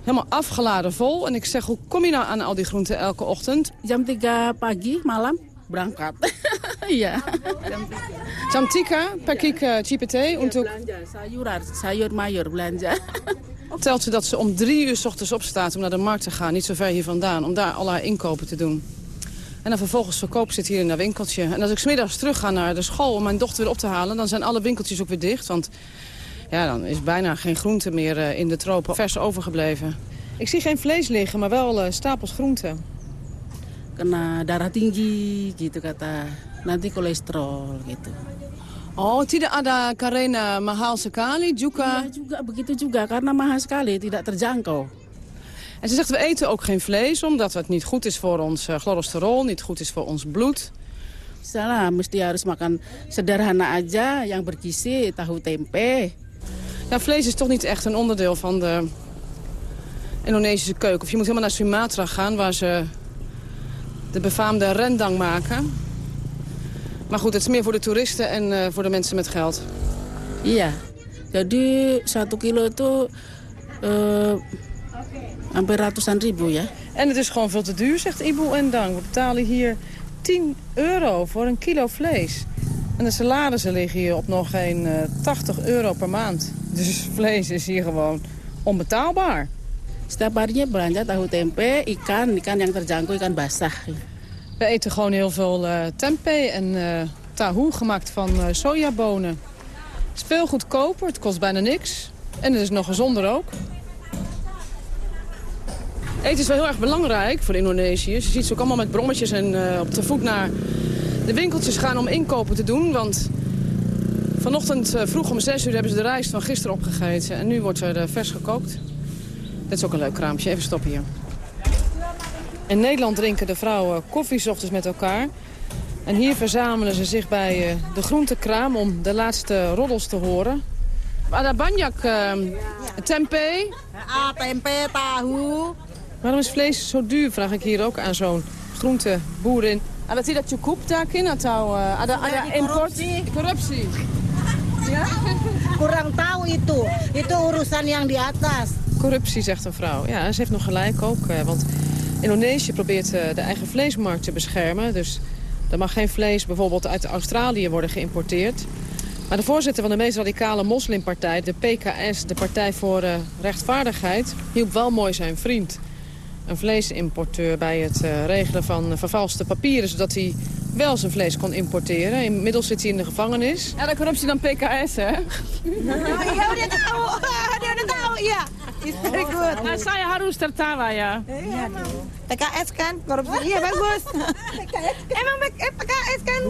Helemaal afgeladen vol. En ik zeg, hoe kom je nou aan al die groenten elke ochtend? Jam 3 pagi, malam, berangkat. *laughs* ja. Jam 3 pagi ke Cipete untuk... Sayuran, sayur mayur belanja. *laughs* Telt ze dat ze om drie uur s ochtends opstaat om naar de markt te gaan, niet zo ver hier vandaan, om daar al haar inkopen te doen. En dan vervolgens verkoopt ze het hier in een winkeltje. En als ik smiddags terug ga naar de school om mijn dochter weer op te halen... dan zijn alle winkeltjes ook weer dicht. Want ja, dan is bijna geen groente meer uh, in de tropen vers overgebleven. Ik zie geen vlees liggen, maar wel uh, stapels groenten. Darah tinggi gitu kata. Nanti cholesterol gitu. Oh, tidak ada karena mahal sekali juga? Juga begitu juga karena mahal sekali, tidak terjangkau. En ze zegt, we eten ook geen vlees, omdat het niet goed is voor ons uh, cholesterol, niet goed is voor ons bloed. Salah, mesti harus makan sederhana aja, yang bergizi, tahu tempe. Ja, vlees is toch niet echt een onderdeel van de Indonesische keuken. Of je moet helemaal naar Sumatra gaan, waar ze de befaamde rendang maken. Maar goed, het is meer voor de toeristen en uh, voor de mensen met geld. Iya, jadi satu kilo itu... Uh, Ratusan ribu, ja. En het is gewoon veel te duur, zegt Ibu en Dang. We betalen hier 10 euro voor een kilo vlees. En de salarissen liggen hier op nog geen uh, 80 euro per maand. *laughs* Dus vlees is hier gewoon onbetaalbaar. Setiap harinya belanja tahu tempe, ikan, ikan yang terjangkau, ikan basah. We eten gewoon heel veel uh, tempeh en uh, tahu, gemaakt van uh, sojabonen. Het is veel goedkoper, het kost bijna niks. En het is nog gezonder ook. Eten is wel heel erg belangrijk voor Indonesiërs. Je ziet ze ook allemaal met brommetjes en uh, op de voet naar de winkeltjes gaan om inkopen te doen. Want vanochtend uh, vroeg om 6 uur hebben ze de rijst van gisteren opgegeten. En nu wordt er uh, vers gekookt. Dit is ook een leuk kraampje. Even stoppen hier. In Nederland drinken de vrouwen koffie ochtends met elkaar. En hier verzamelen ze zich bij de groentekraam om de laatste roddels te horen. Ada banyak tempeh. Ah, tempe, tahu. Waarom is vlees zo duur, vraag ik hier ook aan zo'n groenteboerin. Ada tidak cukup dakin atau uh, ada, ada import? Corruptie. Ja? Kurang tahu itu. Itu urusan yang di atas. Corruptie, zegt een vrouw. Ja, ze heeft nog gelijk ook. Uh, want Indonesië probeert uh, de eigen vleesmarkt te beschermen. Dus er mag geen vlees bijvoorbeeld uit Australië worden geïmporteerd. Maar de voorzitter van de meest radicale moslimpartij, de PKS, de Partij voor uh, Rechtvaardigheid, hielp wel mooi zijn vriend een vleesimporteur bij het uh, regelen van vervalste papieren... zodat hij wel zijn vlees kon importeren. Inmiddels zit hij in de gevangenis. Ja, dan corruptie dan PKS, hè? Ja, udah tahu. Dia udah tahu, ja. Is very good. Nou, saya harus tertawa, ja. PKS kan, korupsi. Iya, bagus. Emang PKS kan?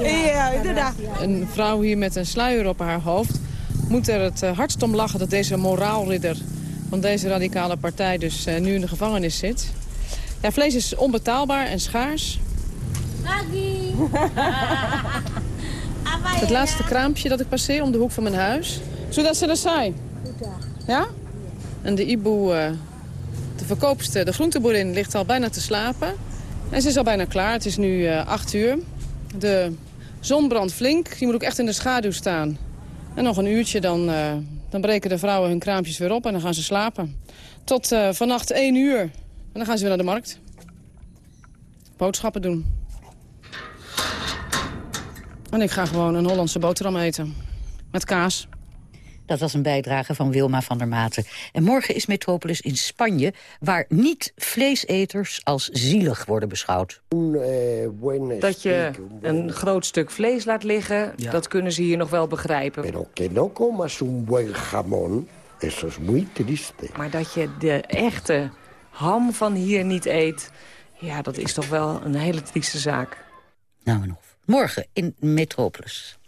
Iya, itu dah. Een vrouw hier met een sluier op haar hoofd moet er het uh, hardst om lachen dat deze moraalridder van deze radicale partij dus uh, nu in de gevangenis zit. Ja, vlees is onbetaalbaar en schaars. Het laatste kraampje dat ik passeer om de hoek van mijn huis. Zodat ze er zijn. Ja? En de Ibu, uh, de verkoopster, de groenteboerin, ligt al bijna te slapen. En ze is al bijna klaar. Het is nu uh, 8 uur. De zon brandt flink. Je moet ook echt in de schaduw staan. En nog een uurtje dan Dan breken de vrouwen hun kraampjes weer op en dan gaan ze slapen. Tot uh, vannacht 1 uur. En dan gaan ze weer naar de markt. Boodschappen doen. En ik ga gewoon een Hollandse boterham eten. Met kaas. Dat was een bijdrage van Wilma van der Maten. En morgen is Metropolis in Spanje... waar niet-vleeseters als zielig worden beschouwd. Dat je een groot stuk vlees laat liggen, dat kunnen ze hier nog wel begrijpen. Pero que no comas un buen jamón, eso es muy triste. Maar dat je de echte ham van hier niet eet... ja, dat is toch wel een hele trieste zaak. Nou en of. Morgen in Metropolis.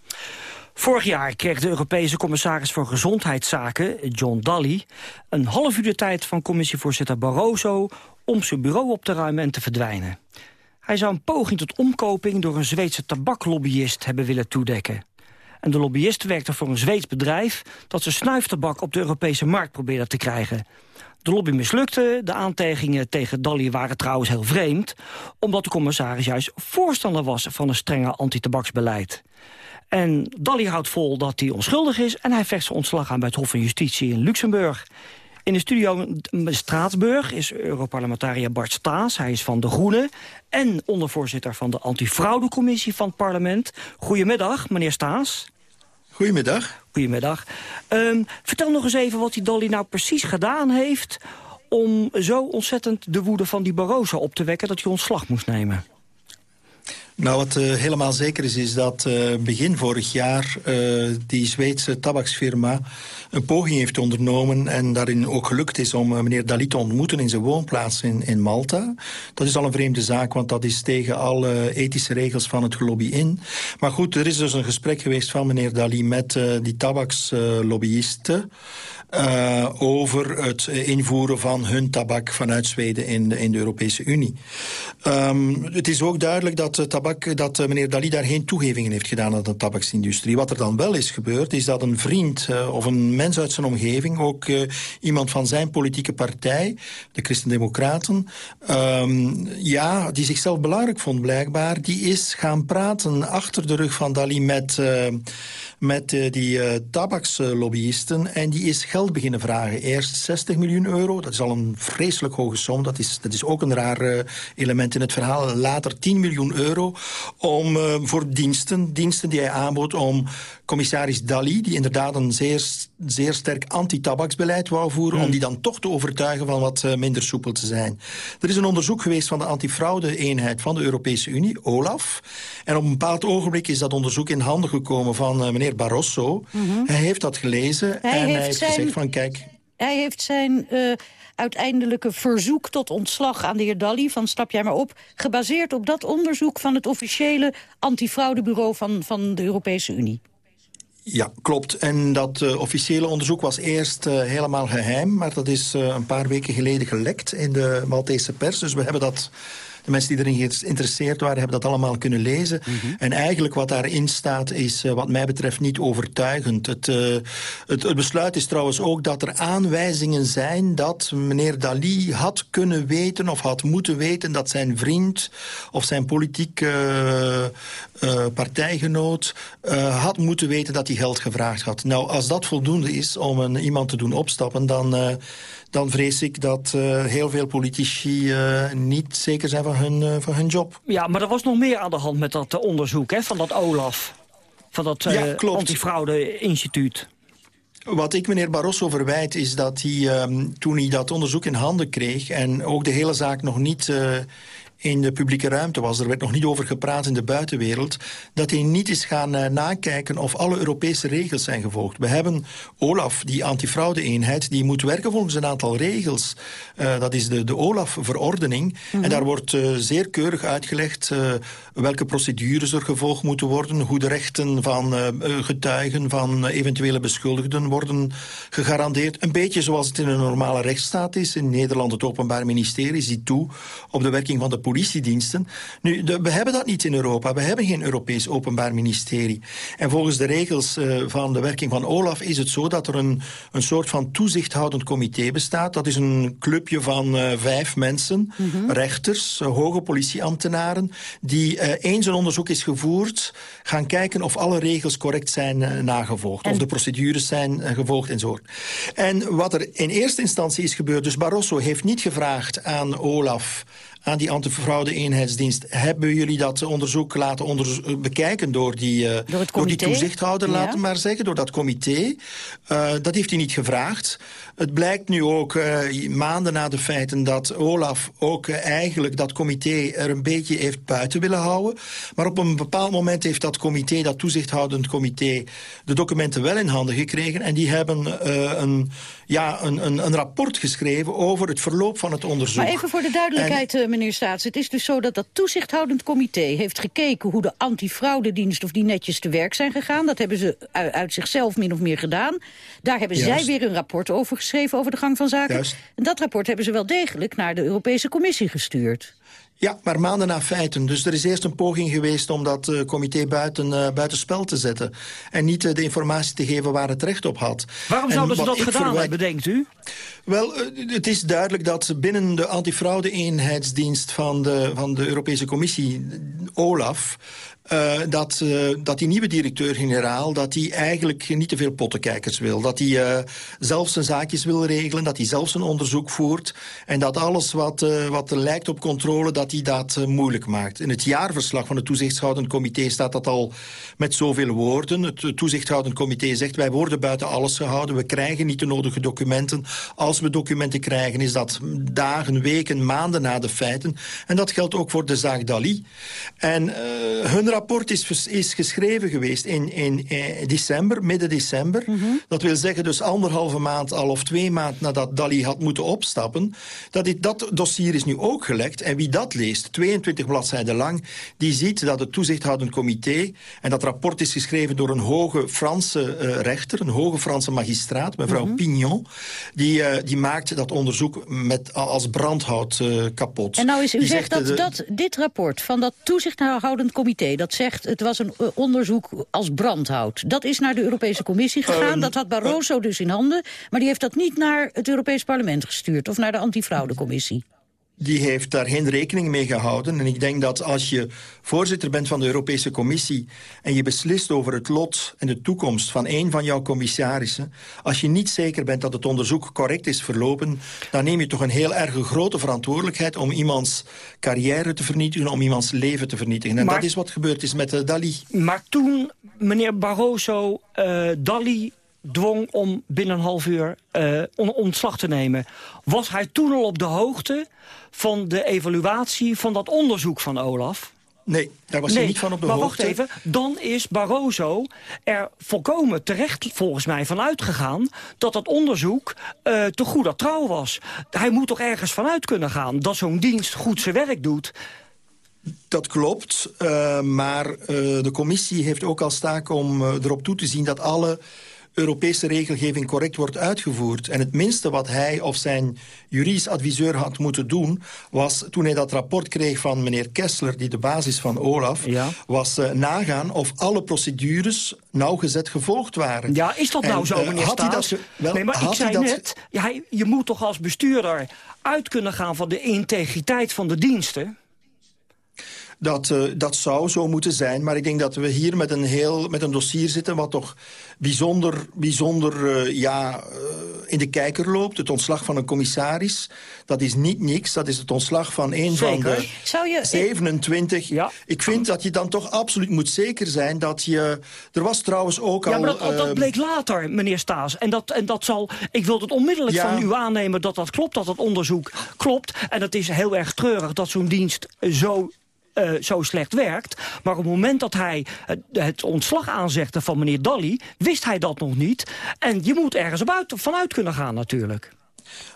Vorig jaar kreeg de Europese commissaris voor Gezondheidszaken, John Daly... een half uur de tijd van commissievoorzitter Barroso... om zijn bureau op te ruimen en te verdwijnen. Hij zou een poging tot omkoping door een Zweedse tabaklobbyist hebben willen toedekken. En de lobbyist werkte voor een Zweeds bedrijf... dat zijn snuiftabak op de Europese markt probeerde te krijgen. De lobby mislukte, de aantijgingen tegen Dalli waren trouwens heel vreemd... omdat de commissaris juist voorstander was van een strenger antitabaksbeleid. En Dalli houdt vol dat hij onschuldig is... en hij vecht zijn ontslag aan bij het Hof van Justitie in Luxemburg. In de studio Straatsburg is Europarlementariër Bart Staes. Hij is van De Groene en ondervoorzitter van de Antifraudecommissie van het parlement. Goedemiddag, meneer Staes. Goedemiddag. Goedemiddag. Um, vertel nog eens even wat die Dolly nou precies gedaan heeft... om zo ontzettend de woede van die Barroso op te wekken... dat hij ontslag moest nemen. Nou, wat uh, helemaal zeker is, is dat uh, begin vorig jaar uh, die Zweedse tabaksfirma een poging heeft ondernomen en daarin ook gelukt is om meneer Dali te ontmoeten in zijn woonplaats in, in Malta. Dat is al een vreemde zaak, want dat is tegen alle ethische regels van het lobby in. Maar goed, er is dus een gesprek geweest van meneer Dali met die tabakslobbyisten. Uh, over het invoeren van hun tabak vanuit Zweden in de, in de Europese Unie. Um, het is ook duidelijk dat, uh, tabak, dat uh, meneer Dali daar geen toegevingen heeft gedaan aan de tabaksindustrie. Wat er dan wel is gebeurd, is dat een vriend of een mens uit zijn omgeving, ook iemand van zijn politieke partij, de Christen-Democraten, um, ja, die zichzelf belangrijk vond blijkbaar, die is gaan praten achter de rug van Dali met met die tabakslobbyisten. En die is geld beginnen vragen. Eerst 60 miljoen euro. Dat is al een vreselijk hoge som. Dat is, dat is ook een raar uh, element in het verhaal. Later 10 miljoen euro om, voor diensten. Diensten die hij aanbood om commissaris Dali... die inderdaad een zeer, zeer sterk anti-tabaksbeleid wou voeren... om die dan toch te overtuigen van wat minder soepel te zijn. Er is een onderzoek geweest van de antifraude-eenheid van de Europese Unie, OLAF. En op een bepaald ogenblik is dat onderzoek in handen gekomen van meneer Barroso. Mm -hmm. Hij heeft dat gelezen hij en heeft hij heeft zijn, gezegd van kijk... Hij heeft zijn uh, uiteindelijke verzoek tot ontslag aan de heer Dalli... van stap jij maar op, gebaseerd op dat onderzoek... van het officiële antifraudebureau van, van de Europese Unie. Ja, klopt. En dat uh, officiële onderzoek was eerst uh, helemaal geheim... maar dat is uh, een paar weken geleden gelekt in de Maltese pers. Dus we hebben dat de mensen die erin geïnteresseerd waren, hebben dat allemaal kunnen lezen. Mm -hmm. En eigenlijk wat daarin staat is uh, wat mij betreft niet overtuigend. Het, uh, het, het, besluit is trouwens ook dat er aanwijzingen zijn dat meneer Dali had kunnen weten of had moeten weten dat zijn vriend of zijn politieke uh, partijgenoot had moeten weten dat hij geld gevraagd had. Nou, als dat voldoende is om een, iemand te doen opstappen, dan dan vrees ik dat uh, heel veel politici uh, niet zeker zijn van hun, uh, van hun job. Ja, maar er was nog meer aan de hand met dat onderzoek hè, van dat OLAF. Van dat ja, antifraude-instituut. Wat ik meneer Barroso verwijt is dat hij, um, toen hij dat onderzoek in handen kreeg... en ook de hele zaak nog niet in de publieke ruimte was, er werd nog niet over gepraat in de buitenwereld, dat hij niet is gaan uh, nakijken of alle Europese regels zijn gevolgd. We hebben OLAF, die antifraude-eenheid, die moet werken volgens een aantal regels. Uh, dat is de, de OLAF-verordening. Mm -hmm. En daar wordt uh, zeer keurig uitgelegd welke procedures er gevolgd moeten worden, hoe de rechten van getuigen, van eventuele beschuldigden worden gegarandeerd. Een beetje zoals het in een normale rechtsstaat is. In Nederland het Openbaar Ministerie ziet toe op de werking van de politie politiediensten. Nu, de, we hebben dat niet in Europa. We hebben geen Europees Openbaar Ministerie. En volgens de regels uh, van de werking van OLAF is het zo dat er een, een soort van toezichthoudend comité bestaat. Dat is een clubje van uh, vijf mensen, mm -hmm. rechters, uh, hoge politieambtenaren, die eens een onderzoek is gevoerd, gaan kijken of alle regels correct zijn nagevolgd. En... Of de procedures zijn gevolgd enzovoort. En wat er in eerste instantie is gebeurd, dus Barroso heeft niet gevraagd aan Olaf aan die antifraude-eenheidsdienst. Hebben jullie dat onderzoek laten bekijken door die, uh, door, door, die toezichthouder, ja. laten maar zeggen, door dat comité? Uh, dat heeft hij niet gevraagd. Het blijkt nu ook uh, maanden na de feiten dat Olaf ook eigenlijk dat comité er een beetje heeft buiten willen houden. Maar op een bepaald moment heeft dat comité, dat toezichthoudend comité, de documenten wel in handen gekregen. En die hebben een, ja, een, een, een, rapport geschreven over het verloop van het onderzoek. Maar even voor de duidelijkheid, en, meneer Staats. Het is dus zo dat dat toezichthoudend comité heeft gekeken... hoe de antifraudedienst of die netjes te werk zijn gegaan. Dat hebben ze uit zichzelf min of meer gedaan. Daar hebben Juist. zij weer een rapport over geschreven over de gang van zaken. Juist. En dat rapport hebben ze wel degelijk naar de Europese Commissie gestuurd. Ja, maar maanden na feiten. Dus er is eerst een poging geweest om dat uh, comité buiten, uh, buitenspel te zetten. En niet uh, de informatie te geven waar het recht op had. Waarom zouden ze dat gedaan verwijt... hebben, denkt u? Wel, het is duidelijk dat binnen de antifraude-eenheidsdienst van de, van de Europese Commissie, OLAF... Uh, dat, uh, dat die nieuwe directeur-generaal... dat hij eigenlijk niet te veel pottenkijkers wil. Dat hij uh, zelf zijn zaakjes wil regelen, dat hij zelf zijn onderzoek voert... en dat alles wat, wat lijkt op controle, dat hij dat moeilijk maakt. In het jaarverslag van het toezichthoudend comité staat dat al met zoveel woorden. Het toezichthoudend comité zegt, wij worden buiten alles gehouden... we krijgen niet de nodige documenten. Als we documenten krijgen, is dat dagen, weken, maanden na de feiten. En dat geldt ook voor de zaak Dali. En hun rapport is, is geschreven geweest in, in, in december, midden december. Mm -hmm. Dat wil zeggen dus anderhalve maand al of twee maanden nadat Dali had moeten opstappen. Dat, dit, dat dossier is nu ook gelekt. En wie dat leest, 22 bladzijden lang, die ziet dat het toezichthoudend comité... en dat rapport is geschreven door een hoge Franse uh, rechter, een hoge Franse magistraat, mevrouw mm -hmm. Pignon... die, uh, die maakt dat onderzoek met, als brandhout uh, kapot. En nou is, u zegt dat, de, dat dit rapport van dat toezichthoudend comité dat zegt het was een onderzoek als brandhout. Dat is naar de Europese Commissie gegaan. Um, dat had Barroso uh, dus in handen. Maar die heeft dat niet naar het Europees Parlement gestuurd... of naar de antifraudecommissie die heeft daar geen rekening mee gehouden. En ik denk dat als je voorzitter bent van de Europese Commissie... en je beslist over het lot en de toekomst van een van jouw commissarissen... als je niet zeker bent dat het onderzoek correct is verlopen... dan neem je toch een heel erg grote verantwoordelijkheid... om iemands carrière te vernietigen, om iemands leven te vernietigen. En maar, dat is wat gebeurd is met uh, Dali. Maar toen meneer Barroso uh, Dali dwong om binnen een half uur uh, ontslag te nemen. Was hij toen al op de hoogte van de evaluatie van dat onderzoek van Olaf? Nee, daar was nee, hij niet van op de maar hoogte. Maar wacht even, dan is Barroso er volkomen terecht volgens mij van uitgegaan... dat dat onderzoek uh, te goede trouw was. Hij moet toch ergens vanuit kunnen gaan dat zo'n dienst goed zijn werk doet... Dat klopt, uh, maar uh, de commissie heeft ook als taak om erop toe te zien... dat alle Europese regelgeving correct wordt uitgevoerd. En het minste wat hij of zijn juridisch adviseur had moeten doen... was toen hij dat rapport kreeg van meneer Kessler... die de basis van OLAF, ja. was uh, nagaan of alle procedures nauwgezet gevolgd waren. Ja, is dat nou zo, meneer uh, had hij dat, wel, Nee, maar ik zei dat... net, ja, je moet toch als bestuurder uit kunnen gaan... van de integriteit van de diensten... Dat, uh, dat zou zo moeten zijn. Maar ik denk dat we hier met een, heel, met een dossier zitten... wat toch bijzonder, bijzonder uh, ja, uh, in de kijker loopt. Het ontslag van een commissaris. Dat is niet niks. Dat is het ontslag van een Zeker. van de zou je... 27. Ja. Ik vind dat je dan toch absoluut moet zeker zijn dat je... Er was trouwens ook al... Ja, maar dat, dat, bleek later, meneer Staes. En dat, en dat zal... Ik wil het onmiddellijk ja. van u aannemen dat dat klopt, dat dat onderzoek klopt. En het is heel erg treurig dat zo'n dienst zo uh, zo slecht werkt. Maar op het moment dat hij het, het ontslag aanzegde van meneer Dalli... wist hij dat nog niet. En je moet ergens op uit, vanuit kunnen gaan natuurlijk.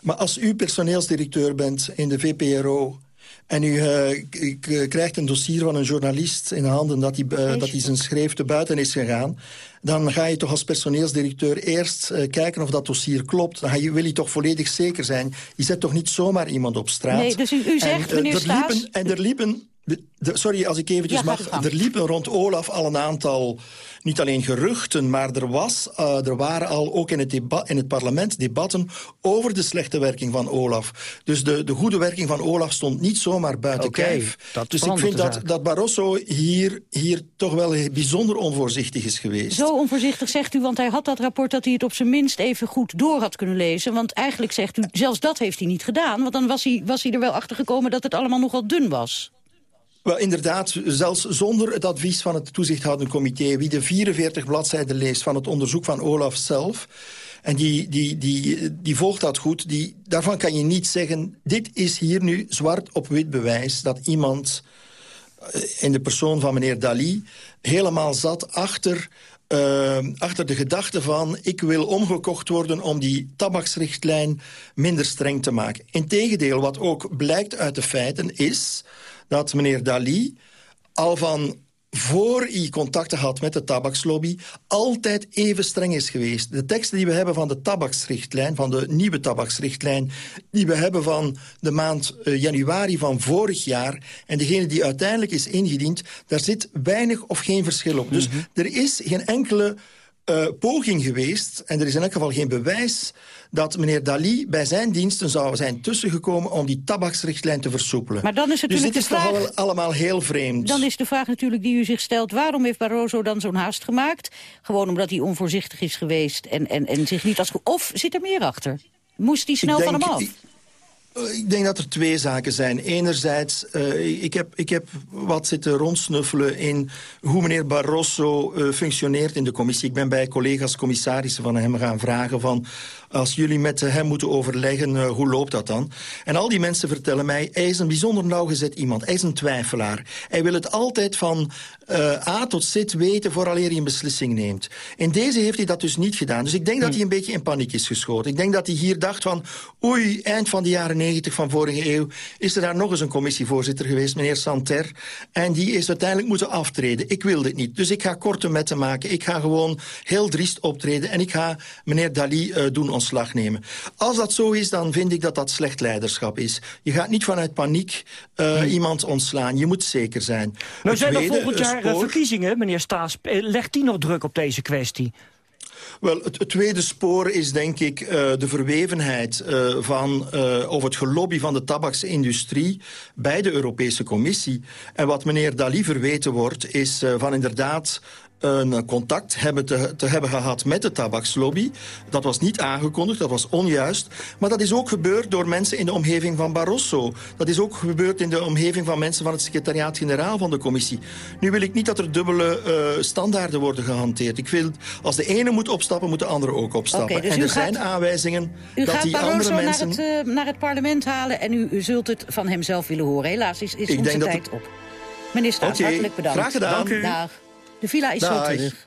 Maar als u personeelsdirecteur bent in de VPRO... en u uh, krijgt een dossier van een journalist in handen... dat hij, uh, dat hij zijn schreef te buiten is gegaan... dan ga je toch als personeelsdirecteur eerst uh, kijken of dat dossier klopt. Dan je, wil je toch volledig zeker zijn. Je zet toch niet zomaar iemand op straat. Nee, dus u, u zegt, en, meneer Staes... liepen, En er liepen de, de, sorry, als ik eventjes Ja, mag. Er liepen rond Olaf al een aantal, niet alleen geruchten... maar er, was, uh, er waren al ook in het, deba in het parlement debatten... over de slechte werking van Olaf. Dus de, de goede werking van Olaf stond niet zomaar buiten Oké, kijf. dat dus ik vind dat, dat Barroso hier, hier toch wel bijzonder onvoorzichtig is geweest. Zo onvoorzichtig zegt u, want hij had dat rapport... dat hij het op zijn minst even goed door had kunnen lezen. Want eigenlijk zegt u, zelfs dat heeft hij niet gedaan. Want dan was hij, was hij er wel achter gekomen dat het allemaal nogal dun was. Wel, inderdaad, zelfs zonder het advies van het toezichthoudend comité... wie de 44 bladzijden leest van het onderzoek van Olaf zelf... en die, die, die, die volgt dat goed, die, daarvan kan je niet zeggen... dit is hier nu zwart op wit bewijs dat iemand eh, in de persoon van meneer Dali... helemaal zat achter... Uh, achter de gedachte van, ik wil omgekocht worden om die tabaksrichtlijn minder streng te maken. Integendeel, wat ook blijkt uit de feiten is dat meneer Dali al van voor hij contacten had met de tabakslobby... altijd even streng is geweest. De teksten die we hebben van de tabaksrichtlijn... van de nieuwe tabaksrichtlijn... die we hebben van de maand uh, januari van vorig jaar... en degene die uiteindelijk is ingediend... daar zit weinig of geen verschil op. Dus er is geen enkele... Uh, poging geweest, en er is in elk geval geen bewijs... dat meneer Dali bij zijn diensten zou zijn tussengekomen... om die tabaksrichtlijn te versoepelen. Maar dan is dus natuurlijk dit is vraag- toch allemaal heel vreemd. Dan is de vraag natuurlijk die u zich stelt... waarom heeft Barroso dan zo'n haast gemaakt? Gewoon omdat hij onvoorzichtig is geweest en, en, en zich niet als... Of zit er meer achter? Moest hij snel van hem af? Ik- Ik denk dat er twee zaken zijn. Enerzijds, uh, ik, heb, ik heb wat zitten rondsnuffelen in hoe meneer Barroso uh, functioneert in de commissie. Ik ben bij collega's commissarissen van hem gaan vragen van... als jullie met hem moeten overleggen, uh, hoe loopt dat dan? En al die mensen vertellen mij, hij is een bijzonder nauwgezet iemand. Hij is een twijfelaar. Hij wil het altijd van A tot Z weten vooraleer hij een beslissing neemt. In deze heeft hij dat dus niet gedaan. Dus ik denk dat hij een beetje in paniek is geschoten. Ik denk dat hij hier dacht van... oei, eind van de jaren 90 van vorige eeuw... is er daar nog eens een commissievoorzitter geweest, meneer Santer. En die is uiteindelijk moeten aftreden. Ik wil dit niet. Dus ik ga korte metten maken. Ik ga gewoon heel driest optreden. En ik ga meneer Dali uh, doen ontslag nemen. Als dat zo is, dan vind ik dat dat slecht leiderschap is. Je gaat niet vanuit paniek uh, hmm. iemand ontslaan. Je moet zeker zijn. Nou Het zijn er volgend jaar eh, spoor- verkiezingen, meneer Staes. Eh, Legt die nog druk op deze kwestie? Wel, het, het tweede spoor is denk ik uh, de verwevenheid uh, van, uh, of het gelobby van de tabaksindustrie bij de Europese Commissie. En wat meneer Dali verweten wordt, is van inderdaad een contact hebben te, te, hebben gehad met de tabakslobby. Dat was niet aangekondigd, dat was onjuist. Maar dat is ook gebeurd door mensen in de omgeving van Barroso. Dat is ook gebeurd in de omgeving van mensen van het secretariaat-generaal van de commissie. Nu wil ik niet dat er dubbele uh, standaarden worden gehanteerd. Ik wil, als de ene moet opstappen, moet de andere ook opstappen. Oké, dus en u er gaat- zijn aanwijzingen U dat gaat die Barroso andere mensen... naar, het, eh, naar het parlement halen en u, u zult het van hem zelf willen horen. Helaas is, is Ik onze denk dat tijd het- op. Oké, hartelijk bedankt. graag gedaan. Dank u. Dag. De villa is zo terug.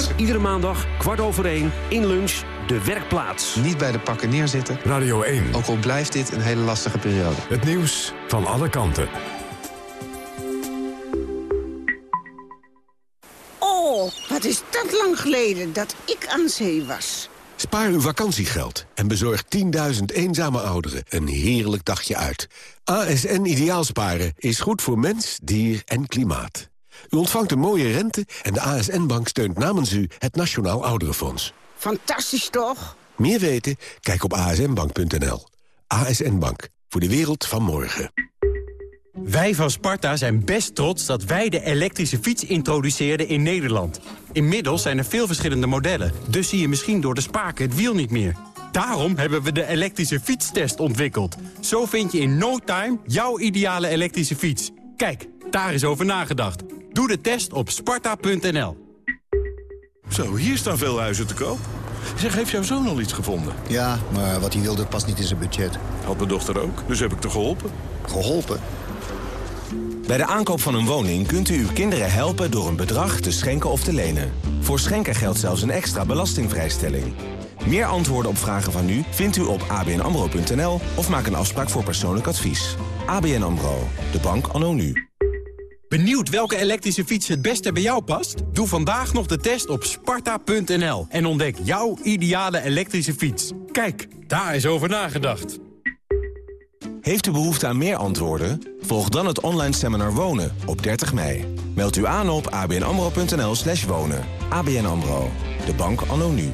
Iedere maandag, kwart over één, in lunch, de werkplaats. Niet bij de pakken neerzitten. Radio 1. Ook al blijft dit een hele lastige periode. Het nieuws van alle kanten. Oh, wat is dat lang geleden dat ik aan zee was. Spaar uw vakantiegeld en bezorg 10.000 eenzame ouderen een heerlijk dagje uit. ASN Ideaalsparen is goed voor mens, dier en klimaat. U ontvangt een mooie rente en de ASN-bank steunt namens u het Nationaal Ouderenfonds. Fantastisch toch? Meer weten? Kijk op asnbank.nl. ASN Bank, voor de wereld van morgen. Wij van Sparta zijn best trots dat wij de elektrische fiets introduceerden in Nederland. Inmiddels zijn er veel verschillende modellen, dus zie je misschien door de spaken het wiel niet meer. Daarom hebben we de elektrische fietstest ontwikkeld. Zo vind je in no time jouw ideale elektrische fiets. Kijk, daar is over nagedacht. Doe de test op sparta.nl. Zo, hier staan veel huizen te koop. Zeg, heeft jouw zoon al iets gevonden? Ja, maar wat hij wilde past niet in zijn budget. Had mijn dochter ook, dus heb ik te geholpen. Geholpen? Bij de aankoop van een woning kunt u uw kinderen helpen door een bedrag te schenken of te lenen. Voor schenken geldt zelfs een extra belastingvrijstelling. Meer antwoorden op vragen van u vindt u op abnamro.nl of maak een afspraak voor persoonlijk advies. ABN AMRO, de bank anno nu. Benieuwd welke elektrische fiets het beste bij jou past? Doe vandaag nog de test op sparta.nl en ontdek jouw ideale elektrische fiets. Kijk, daar is over nagedacht. Heeft u behoefte aan meer antwoorden? Volg dan het online seminar Wonen op 30 mei. Meld u aan op abnamro.nl slash wonen. ABN AMRO, de bank anno nu.